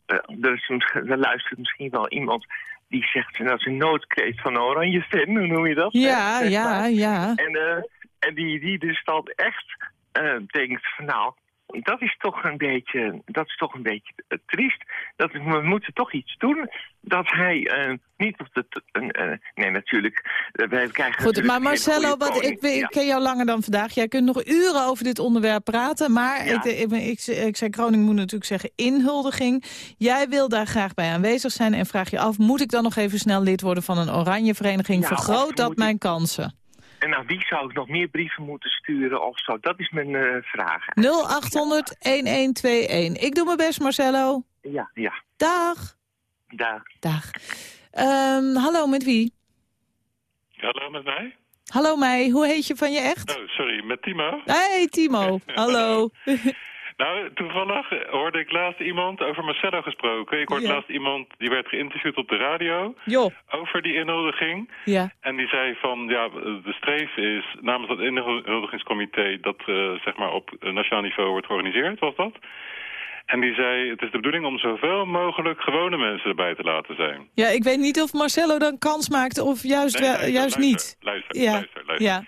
eh, er, is, er luistert misschien wel iemand die zegt dat is een noodkreet van oranje fan, hoe noem je dat? Ja, ja, ja. En, eh, en die, die dus dan echt eh, denkt van nou, dat is toch een beetje, dat is toch een beetje eh, triest. Dat we moeten toch iets doen dat hij eh, niet op de... eh, nee, natuurlijk. wij krijgen Goed, maar goede wat, ik, Ja. ken jou langer dan vandaag. Jij kunt nog uren over dit onderwerp praten. Maar Ja. ik, ik, ik, ik zei, Kroning moet natuurlijk zeggen inhuldiging. Jij wil daar graag bij aanwezig zijn en vraag je af... moet ik dan nog even snel lid worden van een oranje vereniging? Ja, Vergroot dat mijn kansen? En naar wie zou ik nog meer brieven moeten sturen of zo? Dat is mijn eh, vraag. 0800-1121. Ik doe mijn best, Marcello. Ja, ja. Dag. Daar. Dag. Ehm, hallo, met wie? Hallo, met mij? Hallo mij, hoe heet je van je echt? Oh, sorry, met Timo. Hey Timo, hallo. (laughs) Nou, toevallig hoorde ik laatst iemand over Marcello gesproken. Ik hoorde Ja. laatst iemand die werd geïnterviewd op de radio over die inhuldiging. ja. En die zei van, ja, de streef is namens dat inhuldigingscomité dat eh, zeg maar op nationaal niveau wordt georganiseerd, was dat? En die zei, het is de bedoeling om zoveel mogelijk gewone mensen erbij te laten zijn. Ja, ik weet niet of Marcello dan kans maakt of juist, Nee, wel- luister, juist luister, niet. Luister, Ja, luister, luister. ja.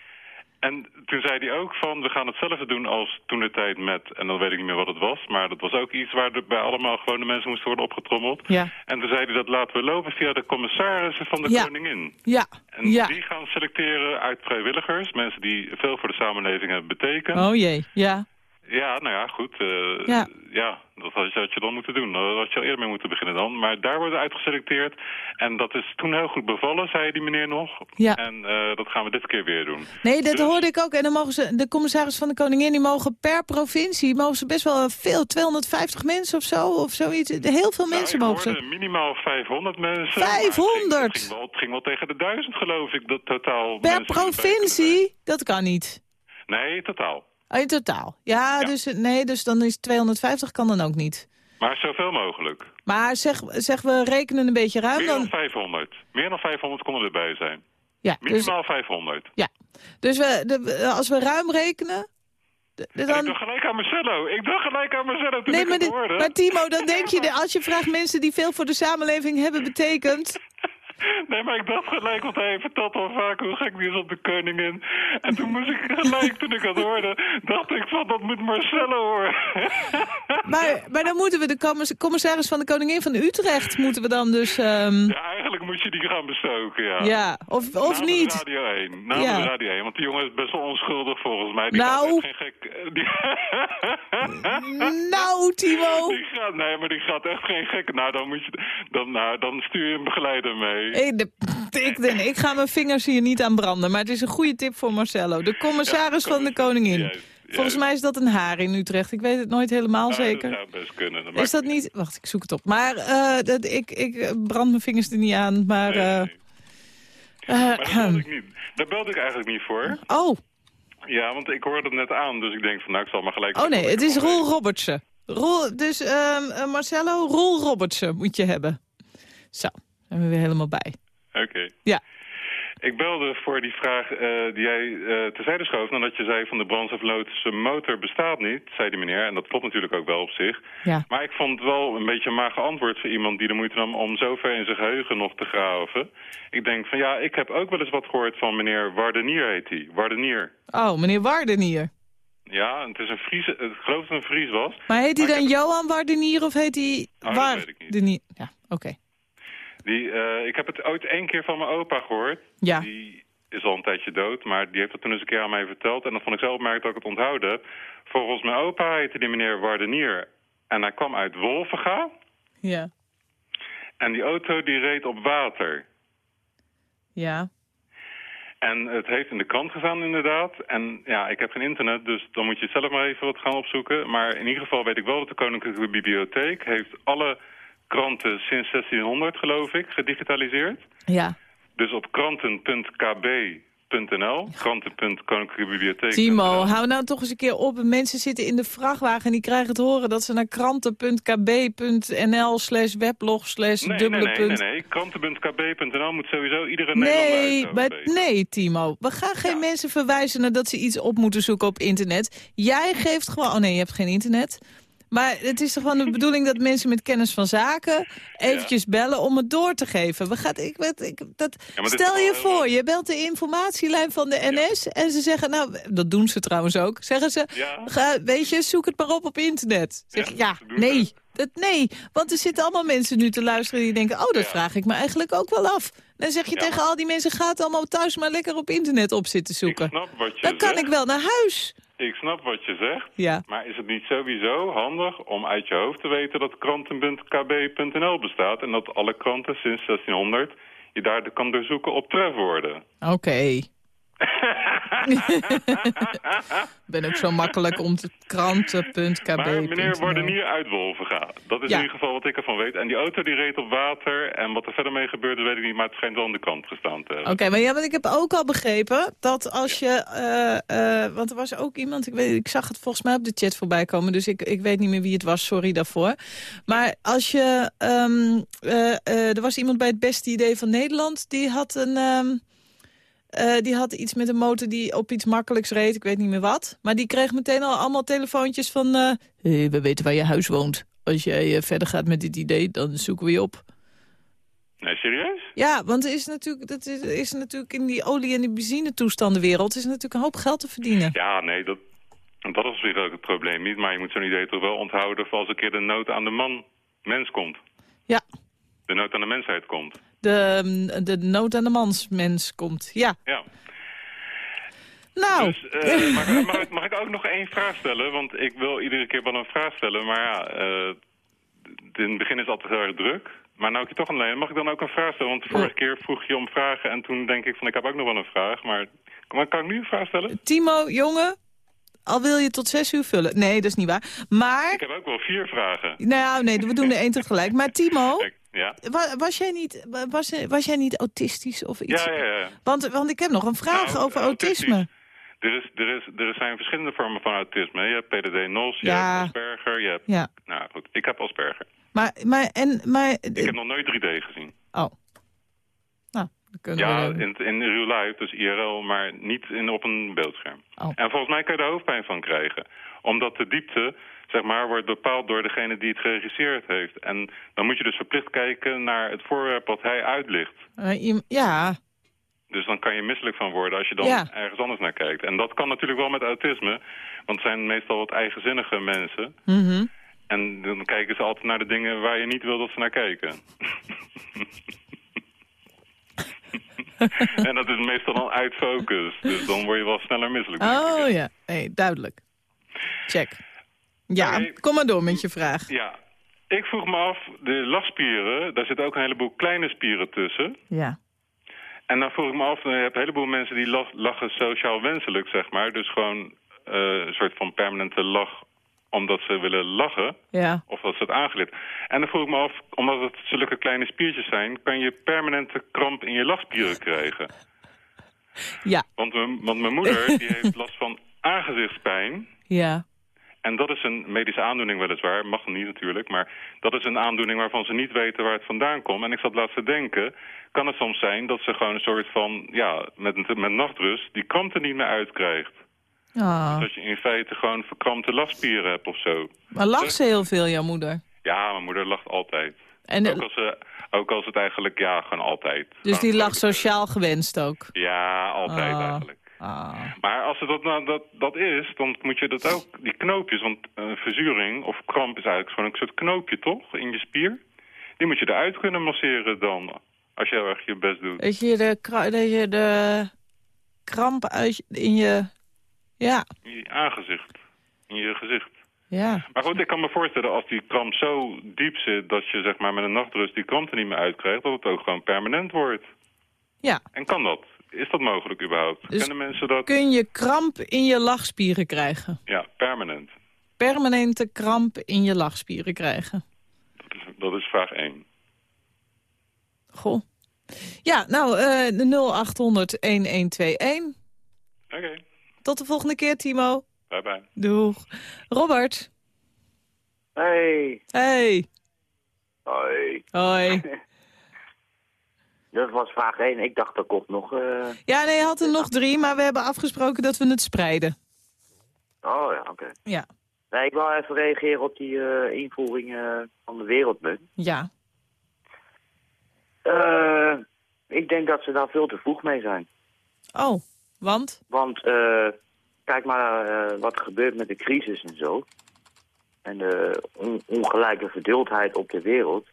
En toen zei hij ook van, we gaan hetzelfde doen als toen de tijd met, en dan weet ik niet meer wat het was, maar dat was ook iets waar er bij allemaal gewone mensen moesten worden opgetrommeld. Ja, En toen zei hij dat laten we lopen via de commissarissen van de Ja. koningin. ja, En ja. die gaan selecteren uit vrijwilligers, mensen die veel voor de samenleving hebben betekend. Oh jee, ja. Ja, nou ja, goed. eh, Ja. ja. dat had je, had je dan moeten doen. Daar had je al eerder mee moeten beginnen dan. Maar daar worden uitgeselecteerd. En dat is toen heel goed bevallen, zei die meneer nog. Ja. En eh, dat gaan we dit keer weer doen. Nee, dat Dus- hoorde ik ook. En dan mogen ze, de commissaris van de Koningin, die mogen per provincie, mogen ze best wel veel, 250 mensen of zo, of zoiets. Heel veel mensen nou, ik mogen ze. minimaal 500 mensen. maar 500? Het ging, wel, het ging wel tegen de duizend, geloof ik, dat totaal. Per mensen provincie? Dat kan niet. Nee, totaal. Oh, in totaal. Ja, Ja. Dus, nee, dus dan is 250 kan dan ook niet. Maar zoveel mogelijk. Maar zeg, zeg we rekenen een beetje ruim. Meer dan Dan, 500. Meer dan 500 konden erbij zijn. ja, dus, Minimaal 500. ja. dus we, de, als we ruim rekenen... de- de- En ik dan, dacht gelijk aan Marcello. Ik dacht gelijk aan Marcello toen nee, ik maar, het de- hoorde. maar Timo, dan (laughs) denk je, als je vraagt mensen die veel voor de samenleving hebben betekend... (laughs) Nee, maar ik dacht gelijk, want hij vertelt al vaak hoe gek die is op de koningin. En toen moest ik gelijk, toen ik dat hoorde, dacht ik van, dat moet Marcello horen. Maar, maar dan moeten we de commis- commissaris van de Koningin van Utrecht... moeten we dan dus... ehm, Ja, moet je die gaan bestoken, ja. ja, of, of niet. Radio 1. Namens Ja. Radio 1, want die jongen is best wel onschuldig volgens mij. Die Nou. geen gek... (laughs) Die... Nou, Timo. Die gaat, nee, maar die gaat echt geen gek. Nou, dan, moet je, dan, nou, dan stuur je een begeleider mee. Hey, de, ik, denk, ik ga mijn vingers hier niet aan branden, maar het is een goede tip voor Marcello. De commissaris Ja, van de Koningin. juist, Volgens mij is dat een haar in Utrecht. Ik weet het nooit helemaal Nou, zeker. Dat zou best kunnen. Dat Is dat niet... Wacht, ik zoek het op. Maar eh, dat, ik, ik eh, brand mijn vingers er niet aan. Maar... Nee, eh, nee. Maar daar belde, ik niet. daar belde ik eigenlijk niet voor. oh, Ja, want ik hoorde het net aan, dus ik denk van nou, ik zal maar gelijk... oh nee, het is Roel Robertsen. Roel, dus ehm, eh, Marcello, Roel Robertsen moet je hebben. Zo, zijn we weer helemaal bij. Oké. Ja. Ik belde voor die vraag eh, die jij eh terzijde schoof... nadat je zei van de brandstofloodse motor bestaat niet, zei die meneer. En dat klopt natuurlijk ook wel op zich. Ja. Maar ik vond het wel een beetje een mager antwoord voor iemand die de moeite nam... om zo ver in zijn geheugen nog te graven. Ik denk van ja, ik heb ook wel eens wat gehoord van meneer Wardenier heet hij. Wardenier. Oh, meneer Wardenier. Ja, het is een Fries, ik geloof dat het een Fries was. Maar heet hij dan heb- Johan Wardenier of heet hij Oh, dat Waar- weet ik niet. de Nier? Ja, oké. Die, eh, ik heb het ooit één keer van mijn opa gehoord. Ja. Die is al een tijdje dood, maar die heeft het toen eens een keer aan mij verteld. En dat vond ik zo opmerkelijk dat ik het onthouden. Volgens mijn opa heette die meneer Wardenier. En hij kwam uit Wolvenga. Ja. En die auto die reed op water. Ja. En het heeft in de krant gestaan inderdaad. En ja, ik heb geen internet, dus dan moet je zelf maar even wat gaan opzoeken. Maar in ieder geval weet ik wel dat de Koninklijke Bibliotheek... heeft alle kranten sinds 1600, geloof ik, gedigitaliseerd. Ja. Dus op kranten.kb.nl, kranten.koninklijke bibliotheek. Timo, hou nou toch eens een keer op. Mensen zitten in de vrachtwagen en die krijgen het horen... dat ze naar kranten.kb.nl slash weblog slash Nee, nee, dubbele nee, nee, punt... nee. Kranten.kb.nl moet sowieso iedere Nederlander Nee, maar, nee, Timo. We gaan geen mensen verwijzen naar dat ze iets op moeten zoeken op internet. Jij geeft gewoon... Oh nee, je hebt geen internet. Maar het is toch gewoon de bedoeling dat mensen met kennis van zaken... eventjes bellen om het door te geven. We gaan, ik, weet- ik, dat, stel je voor, leuk. je belt de informatielijn van de NS... en ze zeggen, nou, dat doen ze trouwens ook. Zeggen ze, Ja. ga, weet je, zoek het maar op op internet. Zeg, Ja, nee, dat. nee. Want er zitten allemaal mensen nu te luisteren die denken... oh, dat vraag ik me eigenlijk ook wel af. Dan zeg je tegen al die mensen, ga het allemaal thuis maar lekker op internet op zitten Ik zoeken. snap wat je Dan kan zegt. ik wel naar huis. Ik snap wat je zegt. Ja. Maar is het niet sowieso handig om uit je hoofd te weten dat kranten.kb.nl bestaat... en dat alle kranten sinds 1600 je daar kan doorzoeken op trefwoorden? Oké. Ben ook zo makkelijk om te kranten.kb. Maar meneer Wardenier uit Wolvenga, dat is Ja. in ieder geval wat ik ervan weet. En die auto die reed op water en wat er verder mee gebeurde weet ik niet... maar het schijnt wel aan de kant gestaan te hebben. Oké, maar ja, want ik heb ook al begrepen dat als je... eh, eh, want er was ook iemand, ik, weet, ik zag het volgens mij op de chat voorbij komen... dus ik, ik weet niet meer wie het was, sorry daarvoor. Maar als je... ehm, eh, eh, er was iemand bij het beste idee van Nederland... die had een... ehm, eh, die had iets met een motor die op iets makkelijks reed, ik weet niet meer wat. Maar die kreeg meteen al allemaal telefoontjes van... hey, we weten waar je huis woont. Als jij eh, verder gaat met dit idee, dan zoeken we je op. Nee, serieus? Ja, want er is natuurlijk, dat is, is natuurlijk in die olie- en die benzinetoestandenwereld... is natuurlijk een hoop geld te verdienen. Ja, nee, dat, dat is weer ook het probleem niet. Maar je moet zo'n idee toch wel onthouden... voor als een keer de nood aan de man, mens komt. Ja, De nood aan de mensheid komt. De, mm, de nood aan de mansmens komt. Ja, Ja. nou... Dus, eh, (laughs) mag, mag, ik- mag ik ook nog één vraag stellen? Want ik wil iedere keer wel een vraag stellen. Maar ja, eh, in het begin is het altijd heel erg druk. Maar nou ik je toch de lijn, mag ik dan ook een vraag stellen? Want de vorige keer vroeg je om vragen en toen denk ik van ik heb ook nog wel een vraag. Maar maar kan ik nu een vraag stellen? Timo, jongen, al wil je tot zes uur vullen. Nee, dat is niet waar. Maar, Ik heb ook wel vier vragen. nou nee, we doen er één tegelijk. Maar Timo, (laughs) Ja? was jij niet, was, was jij niet autistisch of iets? Ja, ja, ja. Want, want ik heb nog een vraag Nou, over autisme. Er, is, er, is, er zijn verschillende vormen van autisme. Je hebt PDD-NOS, je Ja. hebt Asperger, je hebt... Ja, Nou goed, ik heb Asperger. maar, maar, en, maar... Ik heb nog nooit 3D gezien. Oh. Nou, dan kunnen Ja, we... in, in real life, dus IRL, maar niet in, op een beeldscherm. Oh. En volgens mij kan je er hoofdpijn van krijgen. Omdat de diepte, zeg maar, wordt bepaald door degene die het geregisseerd heeft. En dan moet je dus verplicht kijken naar het voorwerp wat hij uitlicht. Eh, ja, Dus dan kan je misselijk van worden als je dan Ja. ergens anders naar kijkt. En dat kan natuurlijk wel met autisme, want het zijn meestal wat eigenzinnige mensen. mhm. En dan kijken ze altijd naar de dingen waar je niet wil dat ze naar kijken. (laughs) en dat is meestal dan uit focus. Dus dan word je wel sneller misselijk. Oh ja, nee, duidelijk. Check. Ja, kom maar door met je vraag. Ja, ik vroeg me af, de lachspieren, daar zitten ook een heleboel kleine spieren tussen. Ja. En dan vroeg ik me af, je hebt een heleboel mensen die lach- lachen sociaal wenselijk, zeg maar. Dus gewoon eh, een soort van permanente lach omdat ze willen lachen. Ja. Of dat ze het aangeleerd. En dan vroeg ik me af, omdat het zulke kleine spiertjes zijn... kan je permanente kramp in je lachspieren krijgen. Ja. Want, mijn- want mijn moeder die heeft last van aangezichtspijn. Ja. En dat is een medische aandoening weliswaar, mag niet natuurlijk... maar dat is een aandoening waarvan ze niet weten waar het vandaan komt. En ik zat laatst te denken, kan het soms zijn dat ze gewoon een soort van... ja, met, met nachtrust die kramp er niet meer uitkrijgt. Ah. Dat je in feite gewoon verkrampte lachspieren hebt of zo. Maar lacht ze heel veel, jouw moeder? Ja, mijn moeder lacht altijd. En, Ook als, ze, ook als het eigenlijk, ja, gewoon altijd. dus die lacht sociaal gewenst ook? Ja, altijd Ah. eigenlijk. Ah. Maar als het dat, nou, dat, dat is, dan moet je dat ook, die knoopjes, want een verzuring of kramp is eigenlijk gewoon een soort knoopje, toch, in je spier? Die moet je eruit kunnen masseren dan, als je heel erg je best doet. Dat je de, dat je de kramp uit, in je... Ja, In je aangezicht, in je gezicht. ja. Maar goed, ik kan me voorstellen als die kramp zo diep zit dat je zeg maar met een nachtrust die kramp er niet meer uitkrijgt, dat het ook gewoon permanent wordt. Ja. En kan dat? Is dat mogelijk überhaupt? Dus Kennen mensen dat? Kun je kramp in je lachspieren krijgen? Ja, permanent. Permanente kramp in je lachspieren krijgen? Dat is, dat is vraag 1. Goh. Ja, nou, eh de 0800-1121. Oké, Tot de volgende keer, Timo. bye bye. Doeg. Robert. Hey. Hey. Hoi. Hoi. (laughs) Dat was vraag 1. Ik dacht, er komt nog... eh, Ja, nee, je had er nog drie, maar we hebben afgesproken dat we het spreiden. Oh ja, oké. Ja. Nee, ik wil even reageren op die eh, invoering eh, van de wereldmunt. Ja. Ik denk dat ze daar veel te vroeg mee zijn. Oh, want? Want kijk maar wat er gebeurt met de crisis en zo. En de on- ongelijke verdeeldheid op de wereld.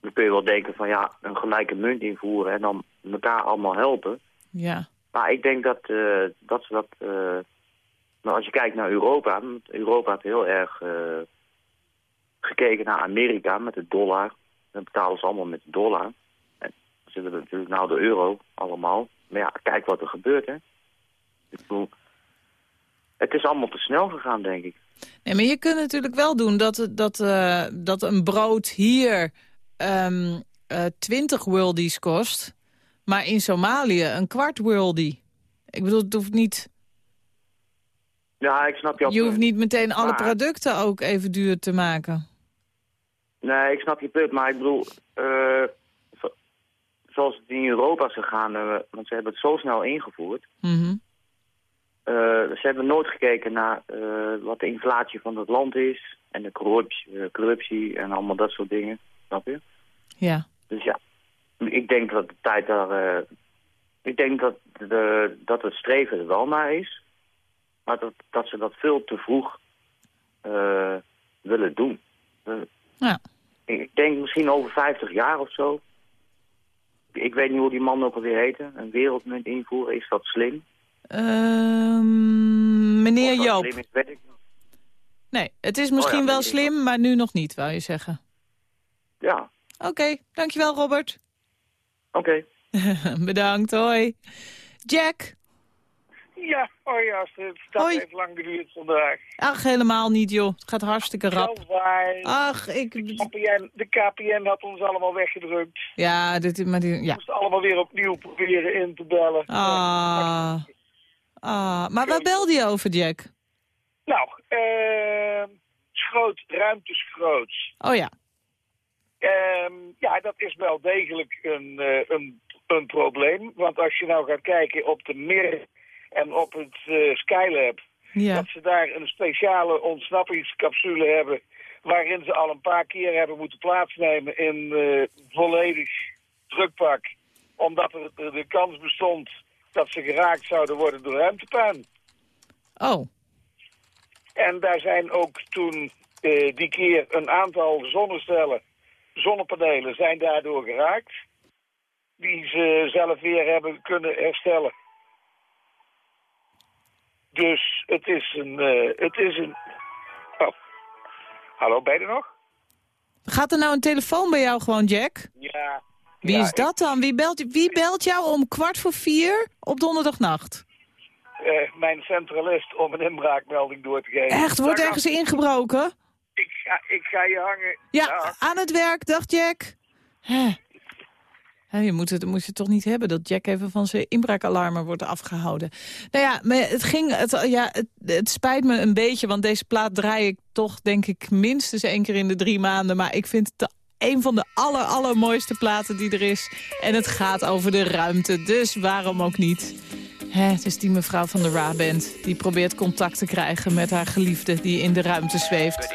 Dan kun je wel denken van ja, een gelijke munt invoeren en dan elkaar allemaal helpen. Ja. Maar ik denk dat, eh, dat ze dat... eh, nou, als je kijkt naar Europa... Europa heeft heel erg eh, gekeken naar Amerika met de dollar. Dan betalen ze allemaal met de dollar. En ze willen natuurlijk nou de euro allemaal. Maar ja, kijk wat er gebeurt, hè. Ik bedoel, het is allemaal te snel gegaan, denk ik. Nee, maar je kunt natuurlijk wel doen dat, dat, dat een brood hier ehm eh 20 worldies kost... maar in Somalië een kwart worldie. Ik bedoel, het hoeft niet, Ja, ik snap je je hoeft niet meteen alle Maar- producten ook even duur te maken. Nee, ik snap je punt, maar ik bedoel... eh, zo- zoals het in Europa is gegaan, eh, want ze hebben het zo snel ingevoerd... Mhm. Ze hebben nooit gekeken naar wat de inflatie van het land is. En de corruptie, corruptie en allemaal dat soort dingen. Snap je? Ja. Dus ja, ik denk dat de tijd daar... eh, ik denk dat, de, dat het streven er wel naar is. Maar dat, dat ze dat veel te vroeg eh, willen doen. Eh, Ja. ik denk misschien over 50 jaar of zo. Ik weet niet hoe die man ook alweer heette. Een wereldmunt invoeren, is dat slim? Ehm, meneer dat Joop. slim is, weet ik niet. Nee, het is misschien Oh ja, wel slim, maar nu nog niet, wou je zeggen. Ja, Oké, dankjewel Robert. oké. (laughs) Bedankt, hoi. Jack. Ja, hoi Astrid. Het dat Hoi. heeft lang geduurd vandaag. Ach, helemaal niet joh. Het gaat hartstikke rap. Zo waar. Ach, ik... De KPN, de KPN had ons allemaal weggedrukt. Ja, dit, maar die, We ja. moesten allemaal weer opnieuw proberen in te bellen. Ah. ah. Maar waar belde je over, Jack? Nou, eh schroot, ruimteschroots. Oh ja. Ehm, ja, dat is wel degelijk een, eh, een, een probleem. Want als je nou gaat kijken op de Mir en op het eh, Skylab... Ja. dat ze daar een speciale ontsnappingscapsule hebben... waarin ze al een paar keer hebben moeten plaatsnemen in eh, volledig drukpak. Omdat er de kans bestond dat ze geraakt zouden worden door ruimtepuin. Oh. En daar zijn ook toen die keer een aantal zonnestellen, zonnepanelen, zijn daardoor geraakt. Die ze zelf weer hebben kunnen herstellen. Dus het is een... eh, het is een... Oh. Hallo, ben je er nog? Gaat er nou een telefoon bij jou gewoon, Jack? Ja. Wie Ja, is dat dan? Wie belt, wie belt jou om kwart voor vier op donderdagnacht? eh, mijn centralist om een inbraakmelding door te geven. Echt? Wordt Dag, ergens ingebroken? Ik ga, ik ga je hangen. Ja, Dag. aan het werk, dag Jack. Hè. Hè, je moet het, moet je toch niet hebben dat Jack even van zijn inbraakalarmen wordt afgehouden. Nou ja, maar het, ging, het, ja het, het spijt me een beetje, want deze plaat draai ik toch denk ik minstens één keer in de drie maanden. Maar ik vind het een van de aller, allermooiste platen die er is. En het gaat over de ruimte, dus waarom ook niet? Hè, het is die mevrouw van de Ra-band. Die probeert contact te krijgen met haar geliefde die in de ruimte zweeft.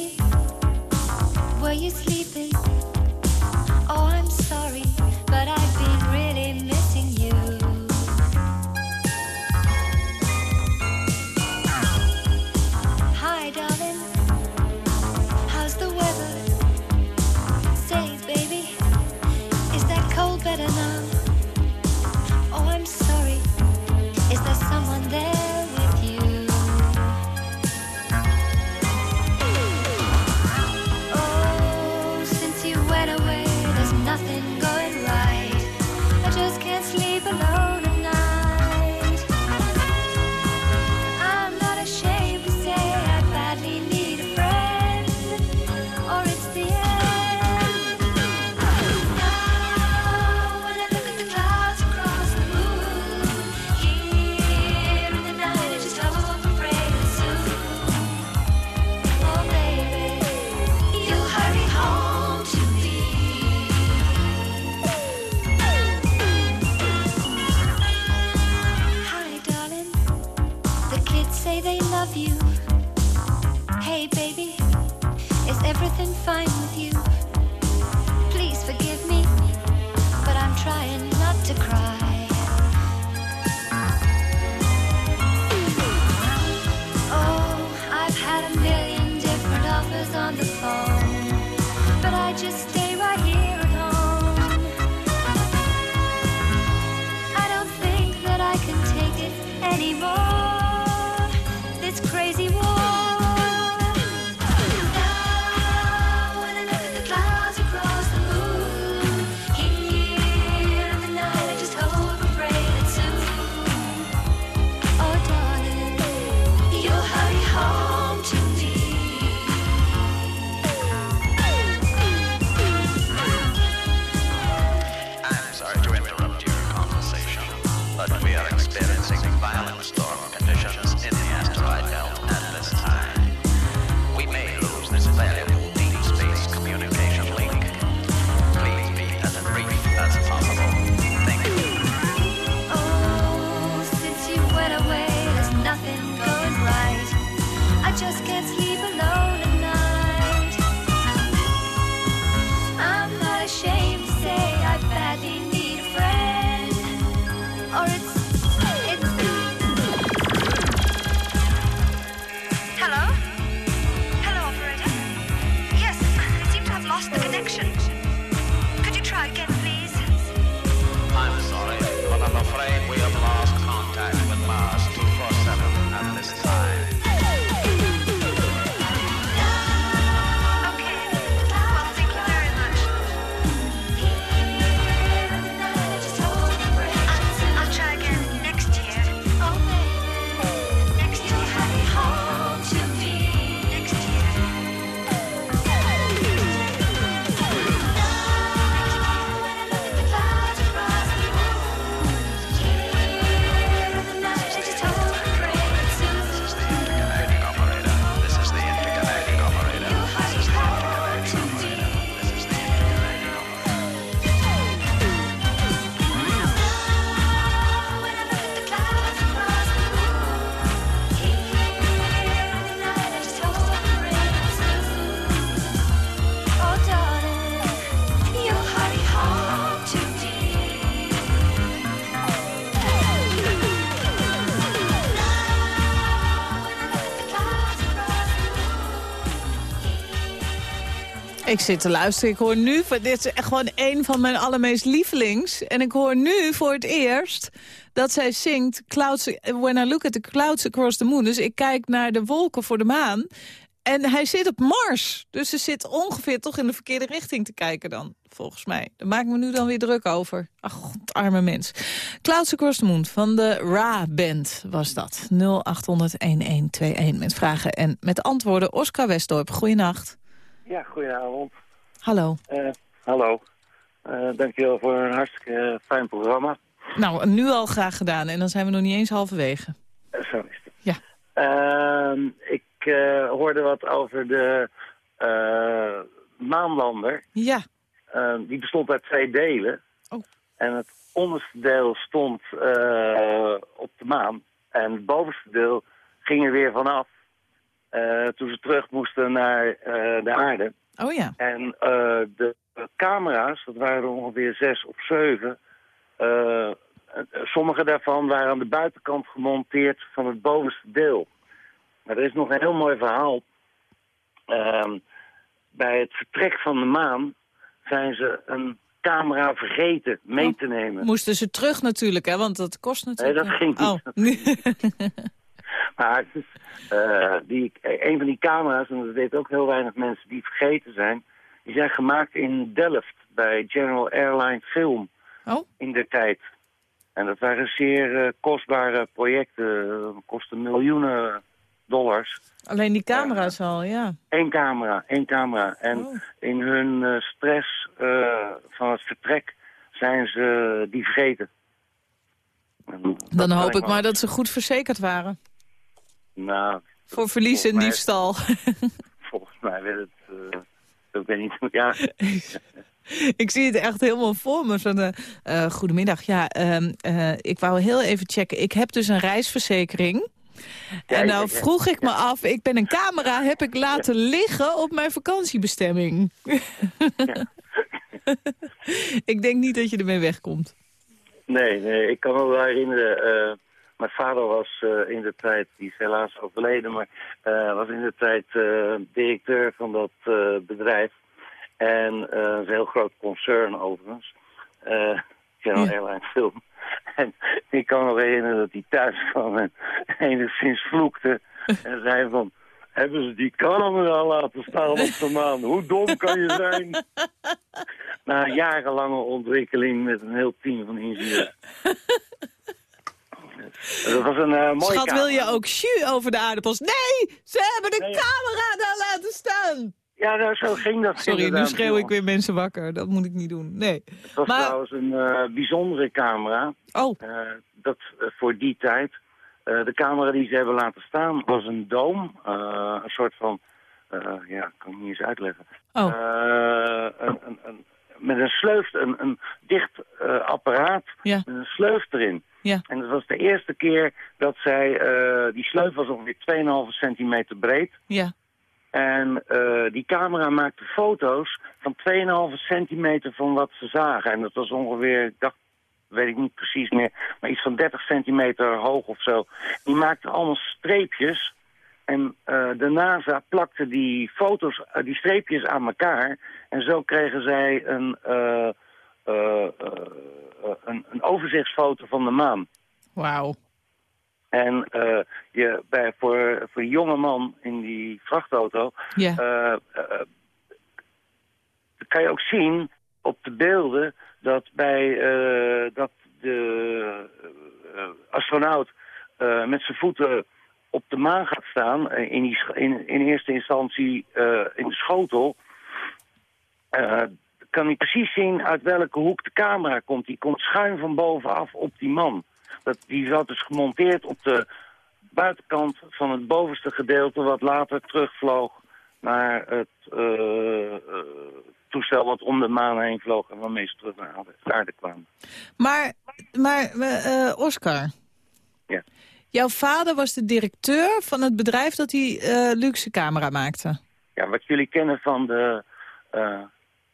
everything fine with you? Please forgive me, but I'm trying not to cry. Oh, I've had a million different offers on the phone, but I just Ik zit te luisteren. Ik hoor nu, dit is gewoon een van mijn allermeest lievelings. En ik hoor nu voor het eerst dat zij zingt clouds, When I look at the clouds across the moon. Dus ik kijk naar de wolken voor de maan. En hij zit op Mars. Dus ze zit ongeveer toch in de verkeerde richting te kijken dan, volgens mij. Daar maak ik me nu dan weer druk over. Ach, god, arme mens. Clouds Across the Moon van de Ra-band was dat. 0800-1121 met vragen en met antwoorden. Oscar Westdorp, goeienacht. Ja, goedenavond. Hallo. Uh, hallo. Uh, dankjewel voor een hartstikke fijn programma. Nou, nu al graag gedaan. En dan zijn we nog niet eens halverwege. Zo is het. Ja. Ehm, ik hoorde wat over de maanlander. Ja. Ehm, die bestond uit twee delen. Oh. En het onderste deel stond op de maan. En het bovenste deel ging er weer vanaf. Uh, toen ze terug moesten naar uh, de aarde. Oh ja. En uh, de camera's, dat waren er ongeveer zes of zeven... sommige daarvan waren aan de buitenkant gemonteerd van het bovenste deel. Maar er is nog een heel mooi verhaal. Ehm, bij het vertrek van de maan zijn ze een camera vergeten mee te nemen. Moesten ze terug natuurlijk, hè? Want dat kost natuurlijk... Nee, dat ging niet. Oh. (laughs) Uh, die, een van die camera's, en dat weten ook heel weinig mensen die vergeten zijn... die zijn gemaakt in Delft bij General Airline Film oh. in de tijd. En dat waren zeer uh, kostbare projecten, uh, kosten miljoenen dollars. Alleen die camera's al, ja. Eén camera, één camera. En oh. in hun stress van het vertrek zijn ze die vergeten. En Dan hoop ik maar dat ze goed verzekerd waren. Nou, Voor verlies en diefstal. (laughs) Volgens mij werd het... Uh, ik weet niet... Ja. (laughs) ik zie het echt helemaal voor me. Uh, goedemiddag. Ja, uh, ik wou heel even checken. Ik heb dus een reisverzekering. Ja, en nou vroeg ik me af, ik ben een camera, heb ik laten liggen op mijn vakantiebestemming. (laughs) ik denk niet dat je ermee wegkomt. Nee, nee ik kan me wel herinneren... Mijn vader was uh, in de tijd, die is helaas overleden, maar uh, was in de tijd uh, directeur van dat bedrijf. En een heel groot concern overigens. General ja. Airlines Film. (laughs) En ik kan me herinneren dat hij thuis kwam en enigszins vloekte. En zei van, hebben ze die camera laten staan op de maan? Hoe dom kan je zijn? (laughs) Na jarenlange ontwikkeling met een heel team van ingenieurs. (laughs) Dat was een uh, mooie Schat, camera. wil je ook jus over de aardappels? Nee, ze hebben de Nee. camera daar laten staan. Ja, nou, zo ging dat. Sorry, nu schreeuw ik weer mensen wakker. Dat moet ik niet doen. Nee. Het was Maar- trouwens een eh, bijzondere camera. Oh, Eh, dat eh, voor die tijd. Eh, de camera die ze hebben laten staan was een doom. eh, een soort van... eh, ja, kan ik niet eens uitleggen. oh. Eh, een, een, een, met een sleuf, een, een dicht eh, apparaat Ja. met een sleuf erin. Ja. En dat was de eerste keer dat zij... eh, die sleuf was ongeveer 2,5 centimeter breed. Ja. En eh, die camera maakte foto's van 2,5 centimeter van wat ze zagen. En dat was ongeveer, ik dacht, weet ik niet precies meer, maar iets van 30 centimeter hoog of zo. Die maakte allemaal streepjes. En eh, de NASA plakte die foto's, eh, die streepjes aan elkaar. En zo kregen zij een, eh, een, een overzichtsfoto van de maan. Wauw. En eh, je, bij, voor, voor die jonge man in die vrachtauto... Ja. eh, kan je ook zien op de beelden dat bij eh, dat de astronaut met zijn voeten op de maan gaat staan, eh, in, die, in, in eerste instantie eh, in de schotel, eh, kan hij precies zien uit welke hoek de camera komt. Die komt schuin van bovenaf op die man. Dat, die zat dus gemonteerd op de buitenkant van het bovenste gedeelte... wat later terugvloog naar het toestel wat om de maan heen vloog... en waarmee ze terug naar de aarde kwamen. Maar, maar Oscar, Ja. Jouw vader was de directeur van het bedrijf dat die eh, luxe camera maakte. Ja, wat jullie kennen van de eh,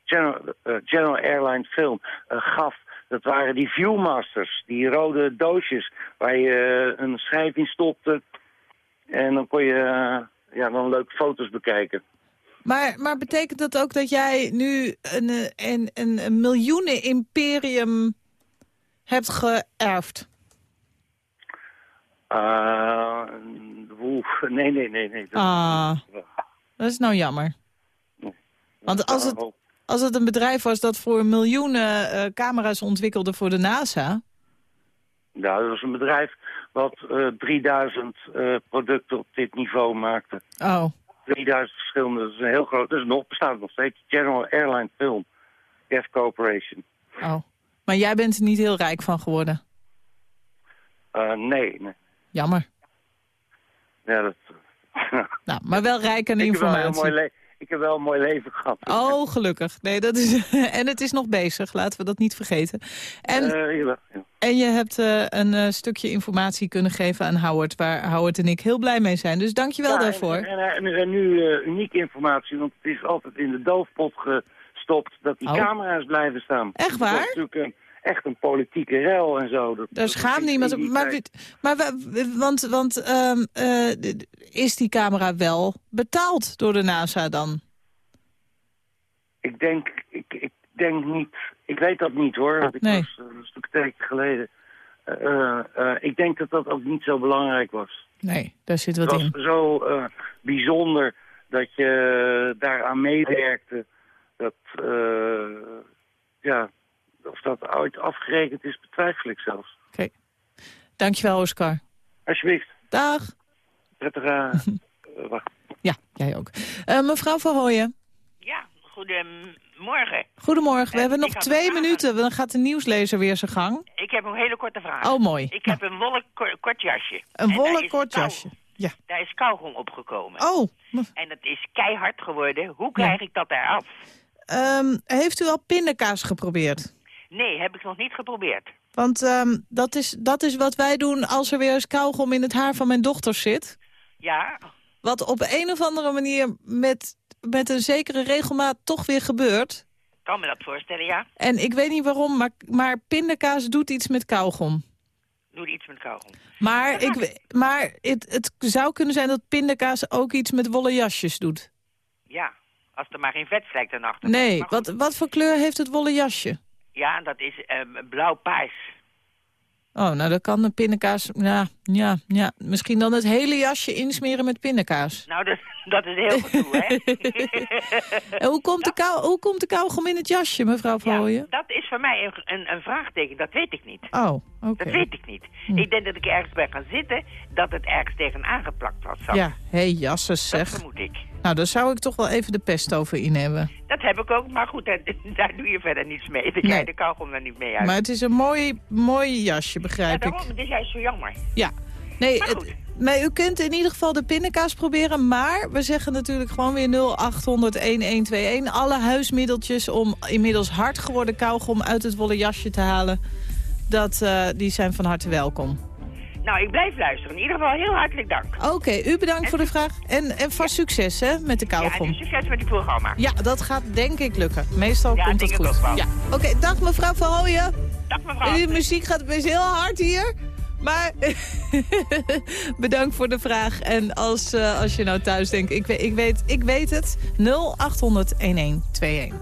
General, eh, General Airline film eh, gaf... dat waren die Viewmasters, die rode doosjes... waar je eh, een schijf in stopte... en dan kon je eh, ja, dan leuke foto's bekijken. Maar, maar betekent dat ook dat jij nu een, eh, een, een, een miljoenen imperium hebt geërfd? Uh, woef, nee, nee, nee. nee. Ah, dat is nou jammer. Want als het, als het een bedrijf was dat voor miljoenen eh, camera's ontwikkelde voor de NASA... Nou, dat was een bedrijf wat eh 3000 eh, producten op dit niveau maakte. Oh, 3000 verschillende, dat is een heel groot, dat is nog, bestaat nog steeds. General Airline Film, Gas Corporation. oh. Maar jij bent er niet heel rijk van geworden. Nee, nee. Jammer. Ja, dat... (laughs) Nou, maar wel rijk aan ik, heb wel een heel informatie. ik heb wel een mooi leven gehad. Oh, gelukkig. Nee, dat is, (laughs) en het is nog bezig, laten we dat niet vergeten. En, Eh, ja. en je hebt eh, een eh, stukje informatie kunnen geven aan Howard... waar Howard en ik heel blij mee zijn. Dus dank je wel Ja, daarvoor. En, en, en, en nu unieke informatie, want het is altijd in de doofpot gestopt dat die Oh. camera's blijven staan. Echt Dat waar? is natuurlijk een, echt een politieke rel en zo. Dat, Daar schaamt niemand Maar, maar wa- want, want ehm, eh, is die camera wel betaald door de NASA dan? Ik denk, ik, ik denk niet, ik weet dat niet hoor, want ik Nee. was eh, een stuk tijd geleden. Eh, ik denk dat dat ook niet zo belangrijk was. Nee, daar zit Het wat was in. zo eh, bijzonder dat je daaraan meewerkte. Dat, ja, of dat ooit afgerekend is, betwijfel ik zelfs. Oké. Dankjewel, Oscar. Alsjeblieft, Dag. prettige... (laughs) eh, wacht. Ja, jij ook. Eh, mevrouw Verhooyen, Ja, goedemorgen. goedemorgen. We Eh, hebben nog twee minuten. Dan gaat de nieuwslezer weer zijn gang. Ik heb een hele korte vraag. Oh, mooi. Ik heb een wollen ko- kort jasje. Een wollen kort jasje. Ja. Daar is kauwgom opgekomen. Oh, En het is keihard geworden. Hoe krijg ik dat eraf? ehm, heeft u al pindakaas geprobeerd? Nee, heb ik nog niet geprobeerd. Want ehm, dat, is, dat is wat wij doen als er weer eens kauwgom in het haar van mijn dochter zit. Ja, Wat op een of andere manier met, met een zekere regelmaat toch weer gebeurt. kan me dat voorstellen, ja. En ik weet niet waarom, maar, maar pindakaas doet iets met kauwgom. Doe iets met kauwgom. Maar, ik, maar het, het zou kunnen zijn dat pindakaas ook iets met wollen jasjes doet. Ja, als er maar geen vetvlek dan achter. Nee, wat, wat voor kleur heeft het wollen jasje? Ja, dat is eh, blauw-paars. Oh, nou dan kan de pindakaas... Ja, ja, ja, misschien dan het hele jasje insmeren met pindakaas. Nou, dat, dat is heel gedoe, hè? (laughs) En hoe komt, de kou, hoe komt de kauwgom in het jasje, mevrouw Verhooyen? Dat is voor mij een, een, een vraagteken, dat weet ik niet. Oh, oké. Dat weet ik niet. Hm. Ik denk dat ik ergens ben gaan zitten, dat het ergens tegen aangeplakt was. zat. Ja, hé, hey, jasses Dat zeg. vermoed ik. Nou, daar zou ik toch wel even de pest over in hebben. Dat heb ik ook, maar goed, daar, daar doe je verder niets mee. Daar Nee. krijg je de kauwgom er niet mee uit. Maar het is een mooi, mooi jasje, ja, begrijp ik. daarom, het is juist zo jammer. Ja. Nee, Maar het, goed. maar u kunt in ieder geval de pindakaas proberen. Maar we zeggen natuurlijk gewoon weer 0800-1121. Alle huismiddeltjes om inmiddels hard geworden kauwgom uit het wollen jasje te halen. Dat, eh, die zijn van harte welkom. Nou, ik blijf luisteren. In ieder geval heel hartelijk dank. Oké, u bedankt voor de vraag. En, en vast succes hè, met de Ja, kauwgom. succes met het programma. Ja, dat gaat denk ik lukken. Meestal Ja, komt het ik goed. ook. Ja. Oké, dag mevrouw Van Hooyen. Dag mevrouw. De muziek gaat best heel hard hier. Maar (laughs) bedankt voor de vraag. En als, eh, als je nou thuis denkt, ik, weet- ik, weet, ik weet het, 0800 1121.